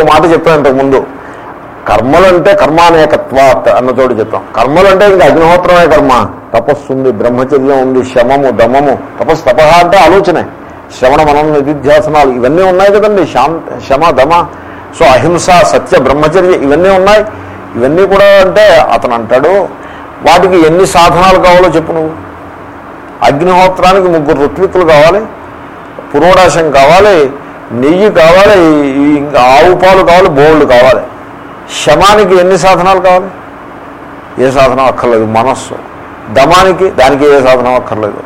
ఓ మాట చెప్పాను ఇంతకు ముందు. కర్మలంటే కర్మానేకత్వాత్ అన్న చోటు కర్మలు కర్మలంటే ఇంకా అగ్నిహోత్రమే కర్మ. తపస్సు ఉంది బ్రహ్మచర్యం ఉంది శమము దమము. తపస్సు తపహ అంటే ఆలోచనే. శ్రవణ మనం నిధిధ్యాసనాలు ఇవన్నీ ఉన్నాయి కదండి. శాంత శమ దమ. సో అహింస సత్య బ్రహ్మచర్య ఇవన్నీ ఉన్నాయి. ఇవన్నీ కూడా అంటే అతను అంటాడు వాటికి ఎన్ని సాధనాలు కావాలో చెప్పు నువ్వు. అగ్నిహోత్రానికి ముగ్గురు ఋత్వికులు కావాలి పురోడాశం కావాలి నెయ్యి కావాలి ఇంకా ఆవు పాలు కావాలి బోళ్ళు కావాలి. శమానికి ఎన్ని సాధనాలు కావాలి? ఏ సాధనం అక్కర్లేదు మనస్సు. దమానికి దానికి ఏ సాధనం అక్కర్లేదు.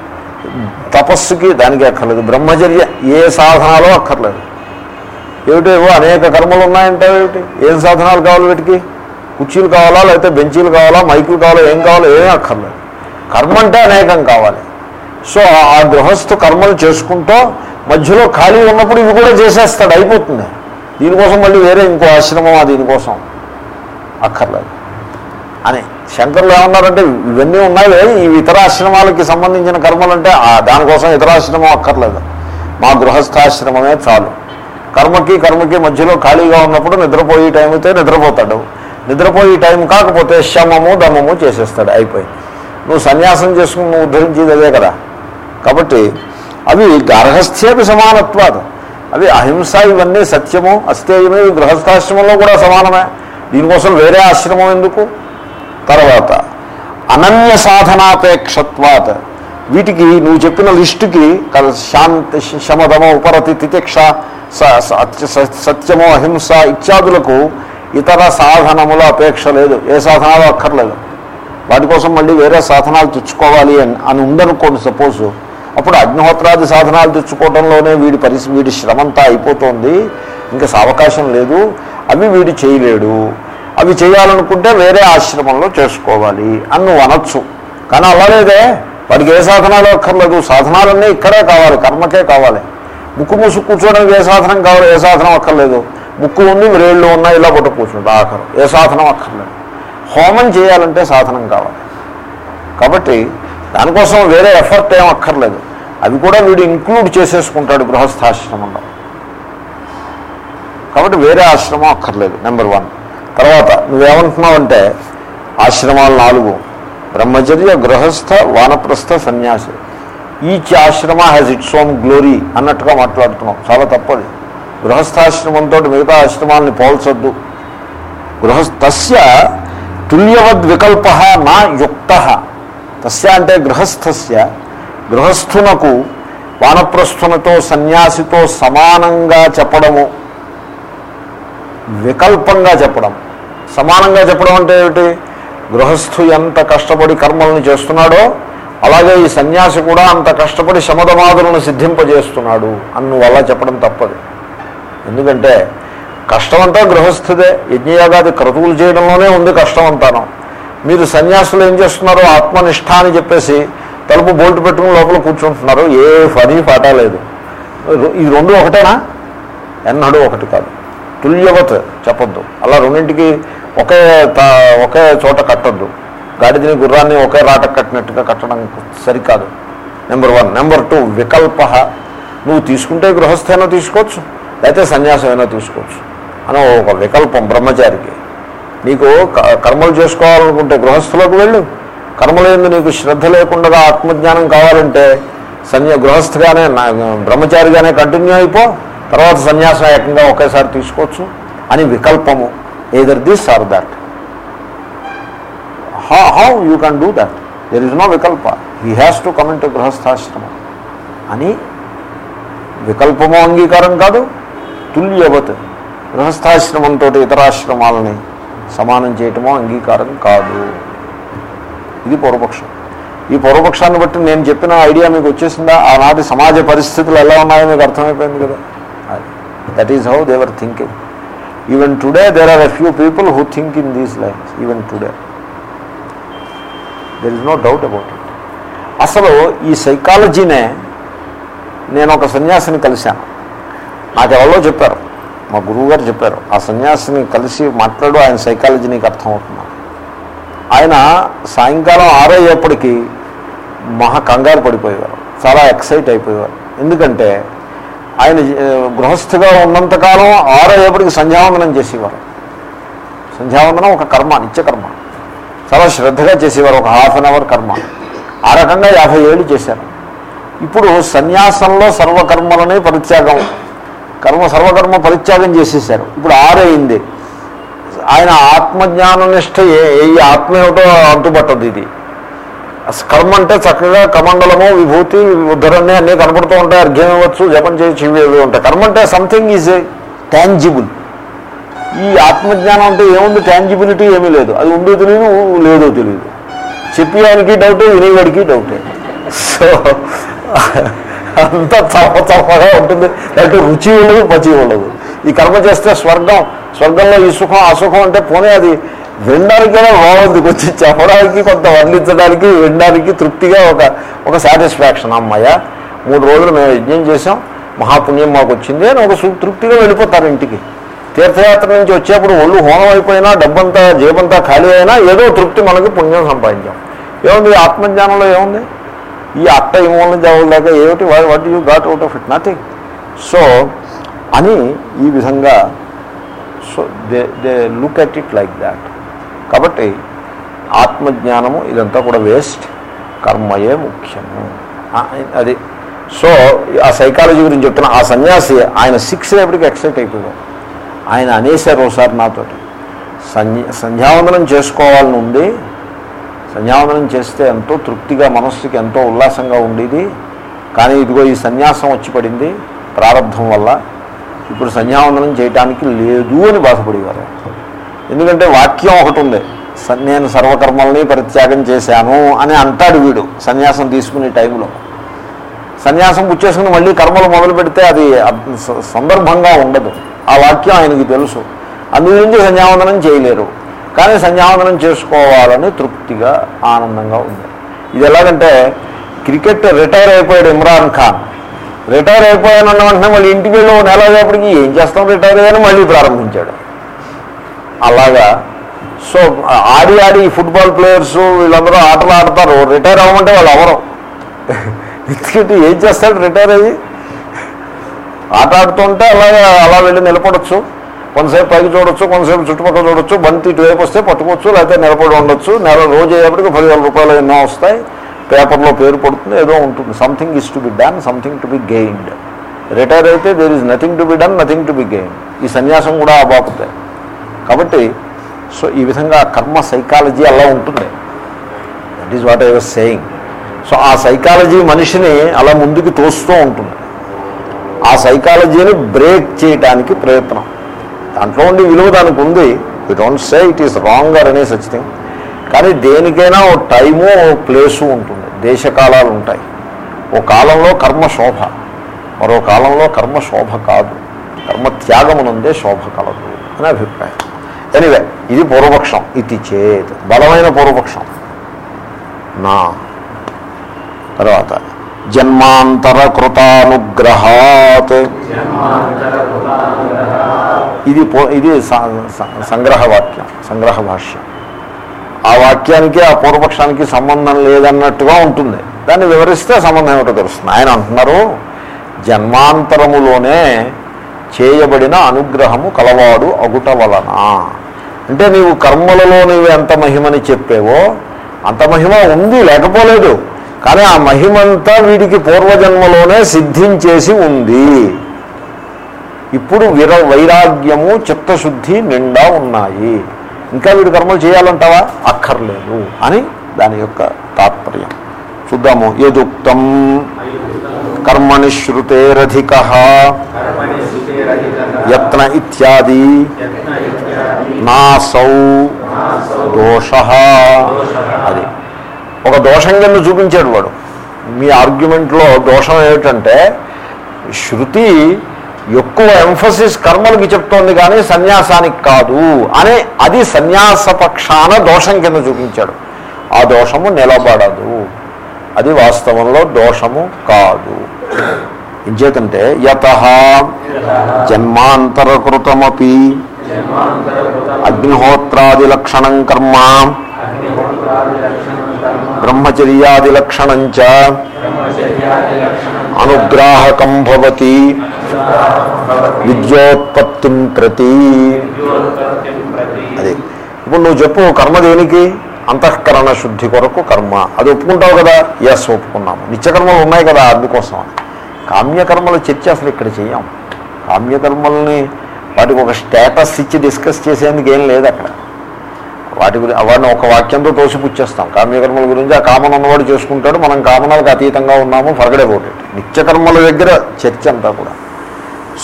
తపస్సుకి దానికి అక్కర్లేదు బ్రహ్మచర్య ఏ సాధనాలు అక్కర్లేదు. ఏమిటేవో అనేక కర్మలు ఉన్నాయంటే ఏమిటి? ఏం సాధనాలు కావాలి వీటికి? కుర్చీలు కావాలా లేకపోతే బెంచీలు కావాలా మైకులు కావాలా ఏం కావాలో ఏమీ అక్కర్లేదు. కర్మ అంటే అనేకం కావాలి. సో ఆ గృహస్థు కర్మలు చేసుకుంటూ మధ్యలో ఖాళీ ఉన్నప్పుడు ఇవి కూడా చేసేస్తాడు అయిపోతుంది. దీనికోసం మళ్ళీ వేరే ఇంకో ఆశ్రమం దీనికోసం అక్కర్లేదు. అని శంకర్లు ఏమన్నారంటే ఇవన్నీ ఉన్నాయి ఈ ఇతర ఆశ్రమాలకి సంబంధించిన కర్మలంటే ఆ దానికోసం ఇతర ఆశ్రమం అక్కర్లేదు. మా గృహస్థాశ్రమమే చాలు. కర్మకి కర్మకి మధ్యలో ఖాళీగా ఉన్నప్పుడు నిద్రపోయే టైం అయితే నిద్రపోతాడు. నిద్రపోయే టైం కాకపోతే శమము దమము చేసేస్తాడు అయిపోయి నువ్వు సన్యాసం చేసుకుని నువ్వు ఉద్ధరించేది అదే కదా. కాబట్టి అవి గార్హస్థ్యేపి సమానత్వాదు అవి అహింస ఇవన్నీ సత్యము అస్థేయమే ఇవి గృహస్థాశ్రమంలో కూడా సమానమే. దీనికోసం వేరే ఆశ్రమం ఎందుకు? తర్వాత అనన్య సాధనాపేక్షత్వాత్. వీటికి నువ్వు చెప్పిన లిస్టుకి శాంతి శమధమ ఉపరతి తితిక్ష స- స- స- సత్యము అహింస ఇత్యాదులకు ఇతర సాధనముల అపేక్ష లేదు. ఏ సాధనాలు అక్కర్లేదు. వాటి కోసం మళ్ళీ వేరే సాధనాలు తెచ్చుకోవాలి అని అని ఉందనుకోండి సపోజు. అప్పుడు అగ్నిహోత్రాది సాధనాలు తెచ్చుకోవడంలోనే వీడి పరిస్థితి వీడి శ్రమంతా అయిపోతుంది. ఇంకా అవకాశం లేదు. అవి వీడు చేయలేడు. అవి చేయాలనుకుంటే వేరే ఆశ్రమంలో చేసుకోవాలి అని నువ్వు అనొచ్చు. కానీ అలా లేదే వాడికి ఏ సాధనాలు అక్కర్లేదు. సాధనాలన్నీ ఇక్కడే కావాలి కర్మకే కావాలి. ముక్కు మూసు కూర్చోవడానికి ఏ సాధనం కావాలి ఏ సాధనం అక్కర్లేదు. ముక్కు ఉంది వ్రేళ్ళు ఉన్నాయి ఇలా పుట్ట కూర్చుంటా ఆఖరు. ఏ సాధనం అక్కర్లేదు. హోమం చేయాలంటే సాధనం కావాలి. కాబట్టి దానికోసం వేరే ఎఫర్ట్ ఏం అక్కర్లేదు. అవి కూడా వీడు ఇంక్లూడ్ చేసేసుకుంటాడు గృహస్థాశ్రమంలో. కాబట్టి వేరే ఆశ్రమం అక్కర్లేదు నెంబర్ వన్ తర్వాత నువ్వేమంటున్నావంటే ఆశ్రమాలు నాలుగు. బ్రహ్మచర్య గృహస్థ వానప్రస్థ సన్యాసి. ఈచ్ ఆశ్రమ హ్యాజ్ ఇట్స్ ఓన్ గ్లోరీ అన్నట్టుగా మాట్లాడుతున్నాం. చాలా తప్పది. గృహస్థాశ్రమంతో మిగతా ఆశ్రమాలని పోల్చొద్దు. గృహస్థస్య తుల్యవద్ వికల్ప నా యుక్త. తస్య అంటే గృహస్థస్య. గృహస్థునకు వానప్రస్థునతో సన్యాసితో సమానంగా చెప్పడము. వికల్పంగా చెప్పడం. సమానంగా చెప్పడం అంటే ఏమిటి? గృహస్థు ఎంత కష్టపడి కర్మలను చేస్తున్నాడో అలాగే ఈ సన్యాసి కూడా అంత కష్టపడి శమదమాదులను సిద్ధింపజేస్తున్నాడు అని నువ్వు అలా చెప్పడం తప్పదు. ఎందుకంటే కష్టమంతా గృహస్థుదే. యజ్ఞయాగాది క్రతువులు చేయడంలోనే ఉంది కష్టం అంతాను మీరు సన్యాసులు ఏం చేస్తున్నారో ఆత్మనిష్ట అని చెప్పేసి తలుపు బోల్ట్ పెట్టుకుని లోపల కూర్చుంటున్నారు. ఏ పని పాట లేదు. ఈ రెండు ఒకటేనా? ఎన్నడూ ఒకటి కాదు. తుల్యవత్ చెప్పొద్దు. అలా రెండింటికి ఒకే ఒకే చోట కట్టద్దు. గాడిదని గుర్రాన్ని ఒకే రాట కట్టినట్టుగా కట్టడం సరికాదు. Number one. నెంబర్ టూ వికల్ప. నువ్వు తీసుకుంటే గృహస్థైనా తీసుకోవచ్చు లేకపోతే సన్యాసమైనా తీసుకోవచ్చు. అని ఒక వికల్పం బ్రహ్మచారికి. నీకు కర్మలు చేసుకోవాలనుకుంటే గృహస్థులకు వెళ్ళు. కర్మలు నీకు శ్రద్ధ లేకుండా ఆత్మజ్ఞానం కావాలంటే సన్యా గృహస్థగానే బ్రహ్మచారిగానే కంటిన్యూ అయిపో. తర్వాత సన్యాసం ఏకంగా ఒకేసారి తీసుకోవచ్చు. అని వికల్పము. Either this or that how how you can do that there is no వికల్ప. He has to come to గృహస్థాశ్రమం. అని వికల్పము అంగీకారం కాదు. తుల్యవత్ గృహస్థాశ్రమంతో ఇతరాశ్రమాలని సమానం చేయటమో అంగీకారం కాదు. ఇది పూర్వపక్షం. ఈ పూర్వపక్షాన్ని బట్టి నేను చెప్పిన ఐడియా మీకు వచ్చేసిందా? ఆనాటి సమాజ పరిస్థితులు ఎలా ఉన్నాయో మీకు అర్థమైపోయింది కదా? That is how they're thinking even today there are a few people who think in these lines even today there is no doubt about it అసలు ఈ సైకాలజీనే నేను ఒక సన్యాసిని కలిశాను. నాకెవరో చెప్పారు. మా గురువు గారు చెప్పారు ఆ సన్యాసిని కలిసి మాట్లాడు ఆయన సైకాలజీ నీకు అర్థమవుతున్నాను ఆయన సాయంకాలం ఆరయ్యేప్పటికీ మహా కంగారు పడిపోయేవారు చాలా ఎక్సైట్ అయిపోయేవారు. ఎందుకంటే ఆయన ఆ, గృహస్థిగా ఉన్నంతకాలం ఆరు సంధ్యావందనం చేసేవారు. సంధ్యావందనం ఒక కర్మ నిత్యకర్మ చాలా శ్రద్ధగా చేసేవారు ఒక హాఫ్ అన్ అవర్ కర్మ. ఆ రకంగా యాభై ఏళ్ళు చేశారు. ఇప్పుడు సన్యాసంలో సర్వకర్మలనే పరిత్యాగం. కర్మ సర్వకర్మ పరిత్యాగం చేసేసారు ఇప్పుడు ఆరు అయింది. ఆయన ఆత్మజ్ఞాన నిష్ట ఏ ఏ ఆత్మ ఏమిటో అంతుపట్టదు ఇది. కర్మ అంటే చక్కగా కమండలము విభూతి ఉద్ధరణి అన్నీ కనపడుతూ ఉంటాయి. అర్ఘ్యం ఇవ్వచ్చు జపం చేసి ఉంటాయి. కర్మ అంటే సంథింగ్ ఈజ్ ట్యాంజిబుల్ ఈ ఆత్మజ్ఞానం అంటే ఏముంది? ట్యాంజిబిలిటీ ఏమీ లేదు. అది ఉందో తెలియదు లేదో తెలియదు. చెప్పేవాడికి డౌటే వినేవాడికి డౌటే సో అంత చప్ప చప్పగా ఉంటుంది. లేకపోతే రుచి ఉండదు పచి ఉండదు. ఈ కర్మ చేస్తే స్వర్గం స్వర్గంలో ఈ సుఖం ఆ సుఖం అంటే పోనీ అది వినడానికైనా బాగుంది. కొంచెం చెప్పడానికి కొంత వర్ణించడానికి వినడానికి తృప్తిగా ఒక ఒక సాటిస్ఫాక్షన్ అమ్మాయ మూడు రోజులు మేము యజ్ఞం చేసాం మహాపుణ్యం మాకు వచ్చింది అని ఒక తృప్తిగా వెళ్ళిపోతారు ఇంటికి. తీర్థయాత్ర నుంచి వచ్చేప్పుడు ఒళ్ళు హోనం అయిపోయినా డబ్బంతా జేబంతా ఖాళీ అయినా ఏదో తృప్తి మనకి పుణ్యం సంపాదించాం. ఏముంది? ఆత్మజ్ఞానంలో ఏముంది? ఈ అట్ట ఈ మూలం లేక ఏమిటి what you got out of it nothing so అని ఈ విధంగా so they they look at it like that కాబట్టి ఆత్మజ్ఞానము ఇదంతా కూడా వేస్ట్. కర్మయే ముఖ్యము. అది. సో ఆ సైకాలజీ గురించి చెప్తున్నా ఆ సన్యాసి ఆయన సిక్స్ రేపటికి ఎక్సైట్ అయిపోయాడు. ఆయన అనేసారు ఒకసారి నాతోటి. సంధ్య సంధ్యావందనం చేసుకోవాలని ఉంది సంధ్యావందనం చేస్తే ఎంతో తృప్తిగా మనస్సుకి ఎంతో ఉల్లాసంగా ఉండేది. కానీ ఇదిగో ఈ సన్యాసం వచ్చి పడింది ప్రారంభం వల్ల. ఇప్పుడు సంధ్యావందనం చేయటానికి లేదు అని బాధపడేవారు. ఎందుకంటే వాక్యం ఒకటి ఉంది. నేను సర్వకర్మల్ని పరిత్యాగం చేశాను అని అంటాడు వీడు సన్యాసం తీసుకునే టైంలో. సన్యాసం పుచ్చేసుకుని మళ్ళీ కర్మలు మొదలు పెడితే అది సందర్భంగా ఉండదు. ఆ వాక్యం ఆయనకి తెలుసు. అందుగురించి సంధ్యావందనం చేయలేరు. కానీ సంధ్యావందనం చేసుకోవాలని తృప్తిగా ఆనందంగా ఉంది. ఇది ఎలాగంటే క్రికెట్ రిటైర్ అయిపోయాడు ఇమ్రాన్ ఖాన్. రిటైర్ అయిపోయాను అన్న వెంటనే మళ్ళీ ఇంటికి వెళ్ళి ఓ నెల అయ్యేప్పటికి ఏం చేస్తాం రిటైర్ అయ్యాను మళ్ళీ ప్రారంభించాడు. అలాగా సో ఆడి ఆడి ఫుట్బాల్ ప్లేయర్స్ వీళ్ళందరూ ఆటలు ఆడతారు రిటైర్ అవ్వమంటే వాళ్ళు అవరు ఎందుకంటే ఏం చేస్తాడు రిటైర్ అయ్యి? ఆట ఆడుతుంటే అలాగే అలా వెళ్ళి నిలబడచ్చు. కొంతసేపు పైకి చూడొచ్చు కొంతసేపు చుట్టుపక్కల చూడొచ్చు బంతి ఇటువైపు వస్తే పట్టుకోవచ్చు లేకపోతే నిలబడి ఉండొచ్చు. నెల రోజు అయ్యేప్పటికి పదివేల రూపాయలు ఎన్నో వస్తాయి. పేపర్లో పేరు పడుతుంది ఏదో ఉంటుంది. Something is to be done something to be gained retire అయితే there is nothing to be done nothing to be gain ఈ సన్యాసం కూడా ఆ బాపుతే కాబట్టి సో ఈ విధంగా కర్మ సైకాలజీ అలా ఉంటుంది. That is what I was saying so ఆ సైకాలజీ మనిషిని అలా ముందుకు తోస్తూ ఉంటుంది. ఆ సైకాలజీని బ్రేక్ చేయడానికి ప్రయత్నం. దాంట్లో ఉండి విలువ దానికి ఉంది. You don't say it is wrong or అనే సచ్ థింగ్ కానీ దేనికైనా ఓ టైము ఓ ప్లేసు ఉంటుంది. దేశకాలాలు ఉంటాయి. ఓ కాలంలో కర్మ శోభ. మరో కాలంలో కర్మ శోభ కాదు. కర్మ త్యాగమునందే శోభ కలదు అని అభిప్రాయం. ఎనివే ఇది పూర్వపక్షం. ఇది చేత్. బలమైన పూర్వపక్షం. నా. తర్వాత జన్మాంతరకృతానుగ్రహాత్. ఇది ఇది సంగ్రహ వాక్యం సంగ్రహ భాష్యం ఆ వాక్యానికి ఆ పూర్వపక్షానికి సంబంధం లేదన్నట్టుగా ఉంటుంది. దాన్ని వివరిస్తే సంబంధం ఏమిటో తెలుస్తుంది. ఆయన అంటున్నారు జన్మాంతరములోనే చేయబడిన అనుగ్రహము కలవాడు అగుట వలన. అంటే నీవు కర్మలలో నీవు ఎంత మహిమని చెప్పేవో అంత మహిమ ఉంది లేకపోలేదు. కానీ ఆ మహిమంతా వీడికి పూర్వజన్మలోనే సిద్ధించేసి ఉంది. ఇప్పుడు విర వైరాగ్యము చిత్తశుద్ధి నిండా ఉన్నాయి. ఇంకా వీడు కర్మలు చేయాలంటావా? అక్కర్లేదు అని దాని యొక్క తాత్పర్యం. చూద్దాము. యదుక్తం కర్మణి శృతేరధిక యత్న ఇత్యాది నాసౌ దోష. అది. ఒక దోషం కింద చూపించాడు వాడు. మీ ఆర్గ్యుమెంట్లో దోషం ఏమిటంటే శృతి ఎక్కువ ఎంఫసిస్ కర్మలకి చెప్తోంది కానీ సన్యాసానికి కాదు అనే అది సన్యాసపక్షాన దోషం కింద చూపించాడు. ఆ దోషము నిలబడదు. అది వాస్తవంలో దోషము కాదు. ఇంచేతంటే యత జన్మాంతరకృతమపి అగ్నిహోత్రాది లక్షణం కర్మ. బ్రహ్మచర్యాదిలక్షణం అనుగ్రాహకం భవతి విద్యోత్పత్తిం ప్రతి. అది. ఇప్పుడు నువ్వు చెప్పు కర్మ దేనికి? అంతఃకరణ శుద్ధి కొరకు కర్మ. అది ఒప్పుకుంటావు కదా? ఎస్ ఒప్పుకున్నాము. నిత్యకర్మలు ఉన్నాయి కదా అందుకోసం కామ్యకర్మల చర్చ అసలు ఇక్కడ చెయ్యం కామ్యకర్మల్ని వాటికి ఒక స్టేటస్ ఇచ్చి డిస్కస్ చేసేందుకు ఏం లేదు అక్కడ. వాటి గురించి వాడిని ఒక వాక్యంతో తోసిపుచ్చేస్తాం. కామ్యకర్మల గురించి ఆ కామన ఉన్నవాడు చేసుకుంటాడు. మనం కామనాలకు అతీతంగా ఉన్నాము. ఫర్గడే పోటీ నిత్యకర్మల దగ్గర చర్చ అంతా కూడా.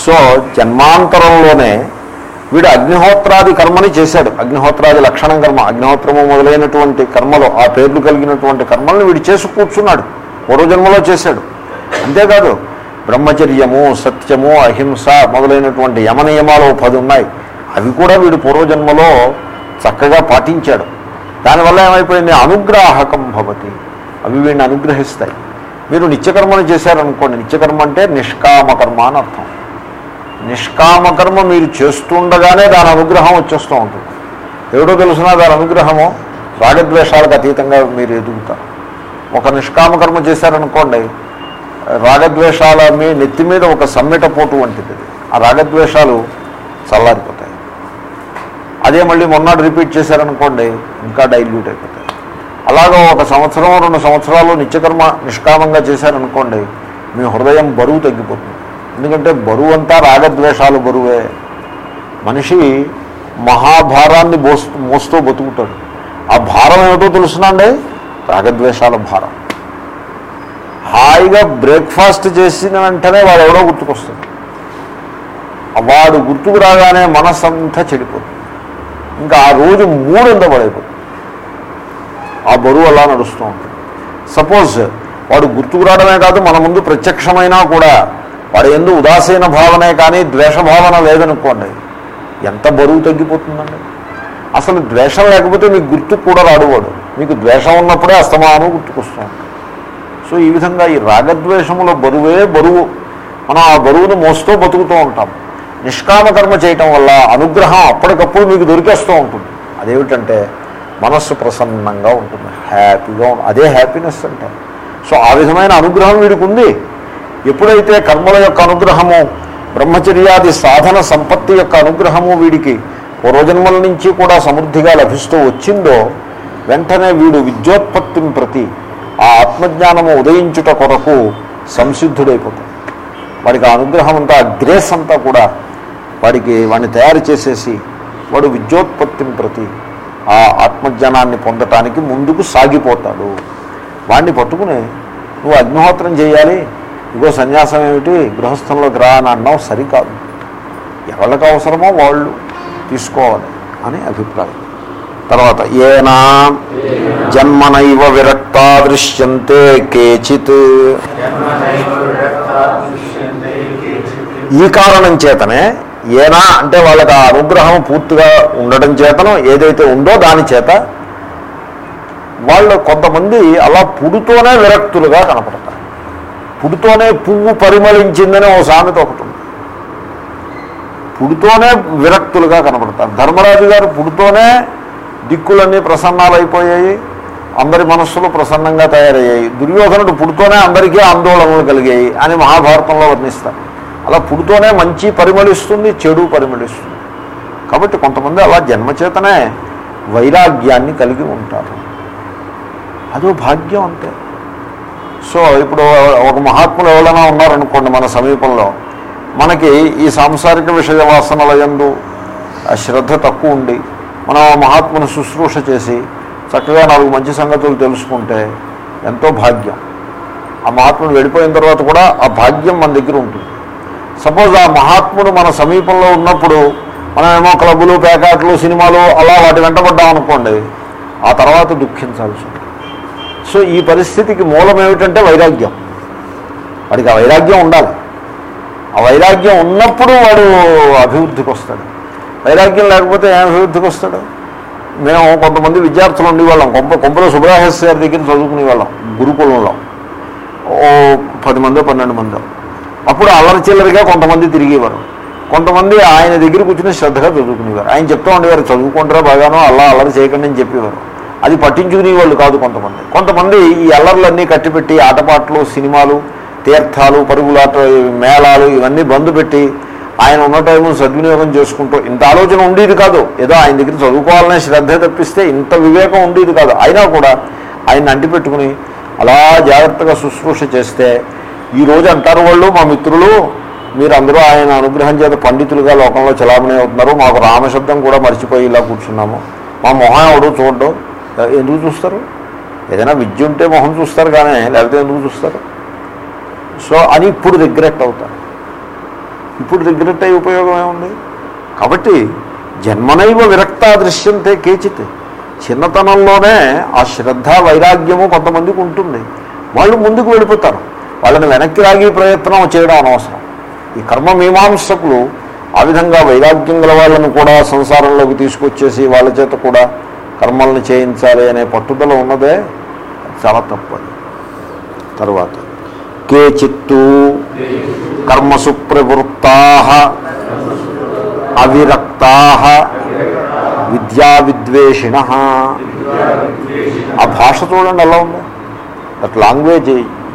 సో జన్మాంతరంలోనే వీడు అగ్నిహోత్రాది కర్మని చేశాడు. అగ్నిహోత్రాది లక్షణం కర్మ. అగ్నిహోత్రము మొదలైనటువంటి కర్మలు ఆ పేర్లు కలిగినటువంటి కర్మలను వీడు చేసి కూర్చున్నాడు. పూర్వజన్మలో చేశాడు. అంతేకాదు బ్రహ్మచర్యము సత్యము అహింస మొదలైనటువంటి యమనియమాలు పది ఉన్నాయి. అవి కూడా వీడు పూర్వజన్మలో చక్కగా పాటించాడు. దానివల్ల ఏమైపోయింది? అనుగ్రాహకం భవతి. అవి వీడిని అనుగ్రహిస్తాయి. మీరు నిత్యకర్మను చేశారనుకోండి. నిత్యకర్మ అంటే నిష్కామకర్మ అని అర్థం. నిష్కామకర్మ మీరు చేస్తుండగానే దాని అనుగ్రహం వచ్చేస్తూ ఉంటుంది. ఎవడో తెలుసునా దాని అనుగ్రహము? రాగద్వేషాలకు అతీతంగా మీరు ఎదుగుతారు. ఒక నిష్కామకర్మ చేశారనుకోండి రాగద్వేషాల మీ నెత్తి మీద ఒక సమ్మెట పోటు వంటిది. ఆ రాగద్వేషాలు చల్లారిపోతాయి. అదే మళ్ళీ మొన్నటి రిపీట్ చేశారనుకోండి ఇంకా డైల్యూట్ అయిపోతాయి. అలాగే ఒక సంవత్సరం రెండు సంవత్సరాలు నిత్యకర్మ నిష్కామంగా చేశారనుకోండి మీ హృదయం బరువు తగ్గిపోతుంది. ఎందుకంటే బరువు అంతా రాగద్వేషాలు బరువే. మనిషి మహాభారాన్ని మోస్తూ మోస్తూ బతుకుతాడు. ఆ భారం ఏమిటో తెలుసునండి రాగద్వేషాల భారం. హాయిగా బ్రేక్ఫాస్ట్ చేసిన వెంటనే వాడు ఎవడో గుర్తుకొస్తాడు. వాడు గుర్తుకు రాగానే మనస్సంతా చెడిపోతుంది. ఇంకా ఆ రోజు మూడెంత పడైపోతుంది ఆ బరువు అలా నడుస్తూ ఉంటుంది సపోజ్ వాడు గుర్తుకు రావడమే కాదు మన ముందు ప్రత్యక్షమైనా కూడా వాడు ఎందు ఉదాసీన భావనే కానీ ద్వేష భావన లేదనుకోండి ఎంత బరువు తగ్గిపోతుందండి? అసలు ద్వేషం లేకపోతే మీకు గుర్తుకు కూడా రాడు వాడు. మీకు ద్వేషం ఉన్నప్పుడే అస్తమానం గుర్తుకొస్తూ ఉంటుంది సో ఈ విధంగా ఈ రాగద్వేషముల బరువే బరువు. మనం ఆ బరువును మోస్తూ బతుకుతూ ఉంటాం. నిష్కామకర్మ చేయటం వల్ల అనుగ్రహం అప్పటికప్పుడు మీకు దొరికేస్తూ ఉంటుంది. అదేమిటంటే మనస్సు ప్రసన్నంగా ఉంటుంది. హ్యాపీగా అదే హ్యాపీనెస్ అంటే. సో ఆ విధమైన అనుగ్రహం వీడికి ఉంది. ఎప్పుడైతే కర్మల యొక్క అనుగ్రహము బ్రహ్మచర్యాది సాధన సంపత్తి యొక్క అనుగ్రహము వీడికి పూర్వజన్మల నుంచి కూడా సమృద్ధిగా లభిస్తూ వచ్చిందో వెంటనే వీడు విద్యోత్పత్తిని ప్రతి ఆ ఆత్మజ్ఞానము ఉదయించుట కొరకు సంసిద్ధుడైపోతాడు. వాడికి ఆ అనుగ్రహం అంతా అగ్రేస్ గ్రేస్ అంతా కూడా వాడికి వాడిని తయారు చేసేసి వాడు విద్యోత్పత్తిని ప్రతి ఆ ఆత్మజ్ఞానాన్ని పొందటానికి ముందుకు సాగిపోతాడు. వాడిని పట్టుకుని నువ్వు అగ్నిహోత్రం చేయాలి ఇగో సన్యాసం ఏమిటి గృహస్థంలోకి రా అని అన్నావు సరికాదు. ఎవరికి అవసరమో వాళ్ళు తీసుకోవాలి అని అభిప్రాయం. తర్వాత ఏనా జన్మనైవ విరక్తా దృశ్యంతే కేచిత్. ఈ కారణం చేతనే ఏనా అంటే వాళ్ళకి ఆ అనుగ్రహం పూర్తిగా ఉండడం చేతనో ఏదైతే ఉందో దాని చేత వాళ్ళు కొంతమంది అలా పుడుతోనే విరక్తులుగా కనపడతారు. పుడుతోనే పువ్వు పరిమళించిందని ఓ సామెత ఒకటి ఉంది. పుడుతోనే విరక్తులుగా కనపడతారు. ధర్మరాజు గారు పుడుతోనే దిక్కులన్నీ ప్రసన్నాలు అయిపోయాయి అందరి మనస్సులు ప్రసన్నంగా తయారయ్యాయి. దుర్యోధనుడు పుడుతోనే అందరికీ ఆందోళనలు కలిగాయి అని మహాభారతంలో వర్ణిస్తారు. అలా పుడుతూనే మంచి పరిమళిస్తుంది చెడు పరిమళిస్తుంది. కాబట్టి కొంతమంది అలా జన్మచేతనే వైరాగ్యాన్ని కలిగి ఉంటారు. అదో భాగ్యం అంతే. సో ఇప్పుడు ఒక మహాత్ములు ఎవరైనా ఉన్నారనుకోండి మన సమీపంలో మనకి ఈ సాంసారిక విషయ వాసనల ఎందు ఆ శ్రద్ధ తక్కువ ఉండి మనం ఆ మహాత్ముని శుశ్రూష చేసి చక్కగా నాలుగు మంచి సంగతులు తెలుసుకుంటే ఎంతో భాగ్యం. ఆ మహాత్ముడు వెళ్ళిపోయిన తర్వాత కూడా ఆ భాగ్యం మన దగ్గర ఉంటుంది. సపోజ్ ఆ మహాత్ముడు మన సమీపంలో ఉన్నప్పుడు మనమేమో క్లబ్బులు పేకాట్లు సినిమాలు అలా వాటి వెంటబడ్డాం అనుకోండి ఆ తర్వాత దుఃఖించాల్సి ఉంటుంది. సో ఈ పరిస్థితికి మూలం ఏమిటంటే వైరాగ్యం. వాడికి ఆ వైరాగ్యం ఉండాలి. ఆ వైరాగ్యం ఉన్నప్పుడు వాడు అభివృద్ధికి వస్తాడు. వైరాగ్యం లేకపోతే ఏం అభివృద్ధికి వస్తాడు? మేము కొంతమంది విద్యార్థులు ఉండేవాళ్ళం. కొంప కొంపలో సుబ్రహస్ గారి దగ్గర చదువుకునే వాళ్ళం గురుకులంలో. ఓ పది మందో పన్నెండు మందో. అప్పుడు అల్లరి చిల్లరిగా కొంతమంది తిరిగేవారు. కొంతమంది ఆయన దగ్గర కూర్చుని శ్రద్ధగా చదువుకునేవారు. ఆయన చెప్తూ ఉండేవారు చదువుకుంటారా బాగానో? అలా అల్లరి చేయకండి అని చెప్పేవారు. అది పట్టించుకునే వాళ్ళు కాదు కొంతమంది. కొంతమంది ఈ అల్లర్లన్నీ కట్టిపెట్టి ఆటపాటలు సినిమాలు తీర్థాలు పరుగులాట మేళాలు ఇవన్నీ బంధు పెట్టి ఆయన ఉన్న టైం సద్వినియోగం చేసుకుంటూ ఇంత ఆలోచన ఉండేది కాదు. ఏదో ఆయన దగ్గర చదువుకోవాలనే శ్రద్ధ తప్పిస్తే ఇంత వివేకం ఉండేది కాదు. అయినా కూడా ఆయన అంటిపెట్టుకుని అలా జాగ్రత్తగా శుశ్రూష చేస్తే ఈ రోజు అంటారు వాళ్ళు మా మిత్రులు మీరందరూ ఆయన అనుగ్రహం చేత పండితులుగా లోకంలో చలామణి అవుతున్నారు. మాకు రామశబ్దం కూడా మర్చిపోయి ఇలా కూర్చున్నాము. మా మొహం ఎవడు చూడడం. ఎందుకు చూస్తారు? ఏదైనా విద్య ఉంటే మొహం చూస్తారు కానీ లేకపోతే ఎందుకు చూస్తారు? సో అని ఇప్పుడు రిగ్రెట్ అవుతారు. ఇప్పుడు రిగ్రెట్ అయ్యే ఉపయోగం ఏముంది? కాబట్టి జన్మనైవ విరక్త దృశ్యంతే కేచిత్. చిన్నతనంలోనే ఆ శ్రద్ధ వైరాగ్యము కొంతమందికి ఉంటుంది. వాళ్ళు ముందుకు వెళ్ళిపోతారు. వాళ్ళని వెనక్కి లాగే ప్రయత్నం చేయడం అనవసరం. ఈ కర్మ మీమాంసకులు ఆ విధంగా వైరాగ్యం గల వాళ్ళను కూడా సంసారంలోకి తీసుకొచ్చేసి వాళ్ళ చేత కూడా కర్మల్ని చేయించాలి అనే పట్టుదల ఉన్నదే చాలా తప్పది. తర్వాత కేచిత్తు కర్మసు ప్రవృత్తా అవిరక్తా విద్యా విద్వేషిణ. ఆ భాష చూడండి అలా ఉంది? That language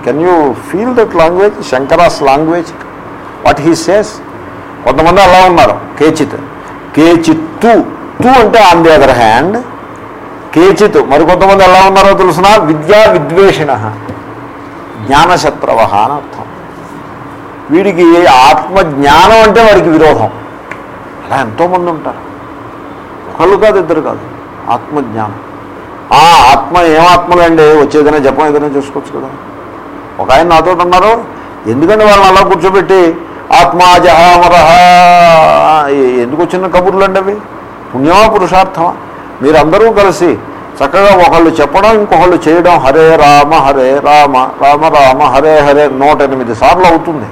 can you feel that language Shankara's language what he says కొంతమంది అలా ఉన్నారు. కేచిత్. కేచిత్తు తు. అంటే ఆన్ ది అదర్ హ్యాండ్ కేచిత్. మరి కొంతమంది ఎలా ఉన్నారో తెలుసిన? విద్యా విద్వేషిణ. జ్ఞానశత్రవ అని అర్థం. వీడికి ఆత్మజ్ఞానం అంటే వాడికి విరోధం. అలా ఎంతోమంది ఉంటారు. ఒకళ్ళు కాదు ఇద్దరు కాదు. ఆత్మజ్ఞానం. ఆ ఆత్మ ఏం ఆత్మలండి? వచ్చేదైనా జపం ఏదైనా చూసుకోవచ్చు కదా. ఒక ఆయన నాతో ఉన్నారు. ఎందుకంటే వాళ్ళని అలా కూర్చోబెట్టి ఆత్మాజహామరహ ఎందుకు వచ్చిన కబుర్లు అండి అవి? పుణ్యమా పురుషార్థమా? మీరందరూ కలిసి చక్కగా ఒకళ్ళు చెప్పడం ఇంకొకళ్ళు చేయడం హరే రామ హరే రామ రామ రామ హరే హరే నూట ఎనిమిది సార్లు అవుతుంది.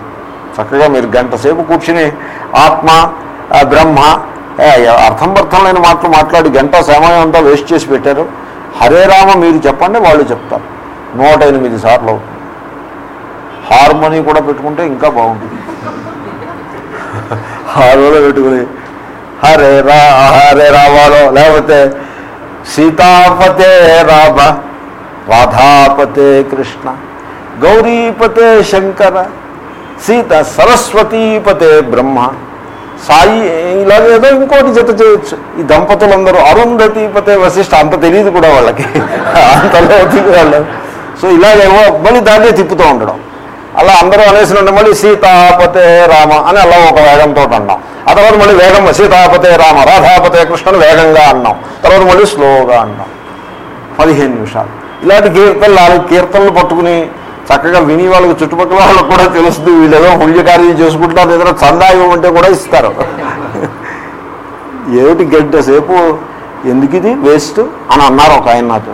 చక్కగా మీరు గంట సేపు కూర్చుని ఆత్మ బ్రహ్మ అర్థం అర్థం లేని మాటలు మాట్లాడి గంట సమయం అంతా వేస్ట్ చేసి పెట్టారు. హరే రామ మీరు చెప్పండి వాళ్ళు చెప్తారు. నూట ఎనిమిది సార్లు అవుతుంది. హార్మోనీ కూడా పెట్టుకుంటే ఇంకా బాగుంటుంది. హార్మోని పెట్టుకుని హరే రా హరే రావాలో లేకపోతే సీతాపతే రామ రాధాపతే కృష్ణ గౌరీపతే శంకర సీత సరస్వతీపతే బ్రహ్మ సాయి ఇలాగేదో ఇంకోటి జత చేయొచ్చు. ఈ దంపతులందరూ అరుంధతీపతే వశిష్ఠ అంత తెలియదు కూడా వాళ్ళకి. అంతలో వాళ్ళు. సో ఇలాగేమో మళ్ళీ దాన్నే తిప్పుతూ ఉండడం. అలా అందరూ అనేసి ఉంటే మళ్ళీ సీతాపతే రామ అని అలా ఒక వేగంతో అన్నాం. ఆ తర్వాత మళ్ళీ వేగం సీతాపతే రామ రాధాపతే కృష్ణను వేగంగా అన్నాం. తర్వాత మళ్ళీ స్లోగా అన్నాం. పదిహేను నిమిషాలు. ఇలాంటి కీర్తనలు ఆ కీర్తనలు పట్టుకుని చక్కగా విని వాళ్ళకి చుట్టుపక్కల వాళ్ళకి కూడా తెలుస్తుంది వీళ్ళు ఏదో పుణ్యకార్యం చేసుకుంటున్నారు ఏదైనా చందా ఇవ్వమంటే కూడా ఇస్తారు. ఏమిటి గంట సేపు? ఎందుకు ఇది? వేస్ట్? అని అన్నారు ఒక ఆయన నాతో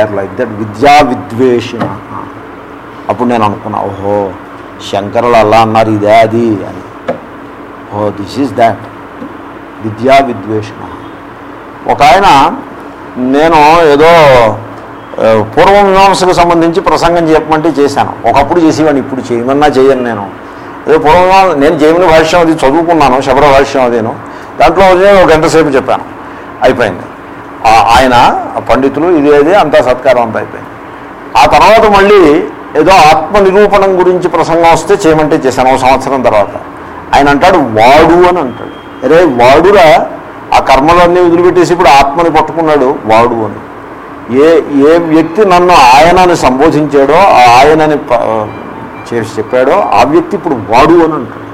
ఆర్ లైక్ దట్ విద్యా విద్వేషణ. అప్పుడు నేను అనుకున్నా ఓహో శంకరులు అలా అన్నారు ఇదే అది అని. Oh this is that. విద్యా విద్వేషణ. ఒక ఆయన నేను ఏదో పూర్వమీమాంసకు పూర్వ సంబంధించి ప్రసంగం చెప్పమంటే చేశాను. ఒకప్పుడు చేసేవాడిని ఇప్పుడు చేయమన్నా చేయను నేను. ఏదో పూర్వమీమాంస నేను జైమిని భాష్యం అది చదువుకున్నాను శబర భాష్యం అదేను. దాంట్లో ఒక గంట సేపు చెప్పాను. అయిపోయింది. ఆయన పండితులు ఇదేది అది అంతా సత్కారం అంతా అయిపోయింది. ఆ తర్వాత మళ్ళీ ఏదో ఆత్మ నిరూపణం గురించి ప్రసంగం వస్తే చేయమంటే చేశాను సంవత్సరం తర్వాత. ఆయన అంటాడు వాడు అని అంటాడు. అరే వాడురా ఆ కర్మలన్నీ వదిలిపెట్టేసి ఇప్పుడు ఆత్మని పట్టుకున్నాడు వాడు అని. ఏ ఏ వ్యక్తి నన్ను ఆయనని సంబోధించాడో ఆ ఆయనని ప- చేసి చెప్పాడో ఆ వ్యక్తి ఇప్పుడు వాడు అని అంటాడు.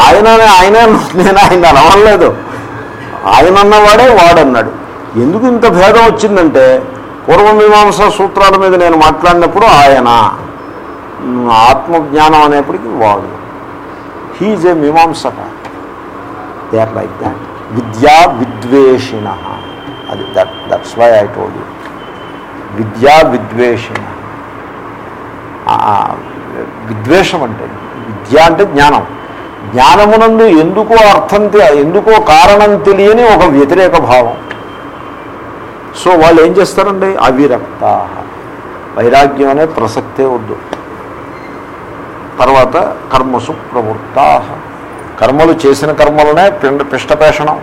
ఆయననే ఆయన నేను ఆయన అనవలేదు. ఆయన అన్నవాడే వాడన్నాడు. ఎందుకు ఇంత భేదం వచ్చిందంటే పూర్వమీమాంస సూత్రాల మీద నేను మాట్లాడినప్పుడు ఆయన ఆత్మజ్ఞానం అనేప్పటికీ వాడు. హీజ్ ఏ మీమాంసక దే ఆర్ లైక్ దాట్ విద్యా విద్వేషిణ. అది that that's why I told you విద్యా విద్వేషిణ. విద్వేషం అంటే విద్య అంటే జ్ఞానం. జ్ఞానమునందు ఎందుకో అర్థం ఎందుకో కారణం తెలియని ఒక వ్యతిరేక భావం. సో వాళ్ళు ఏం చేస్తారండి? అవిరక్త వైరాగ్యం అనే ప్రసక్తే వద్దు. తర్వాత కర్మసు ప్రవృత్తా కర్మలు చేసిన కర్మలనే పిండ పిష్టపేషణం.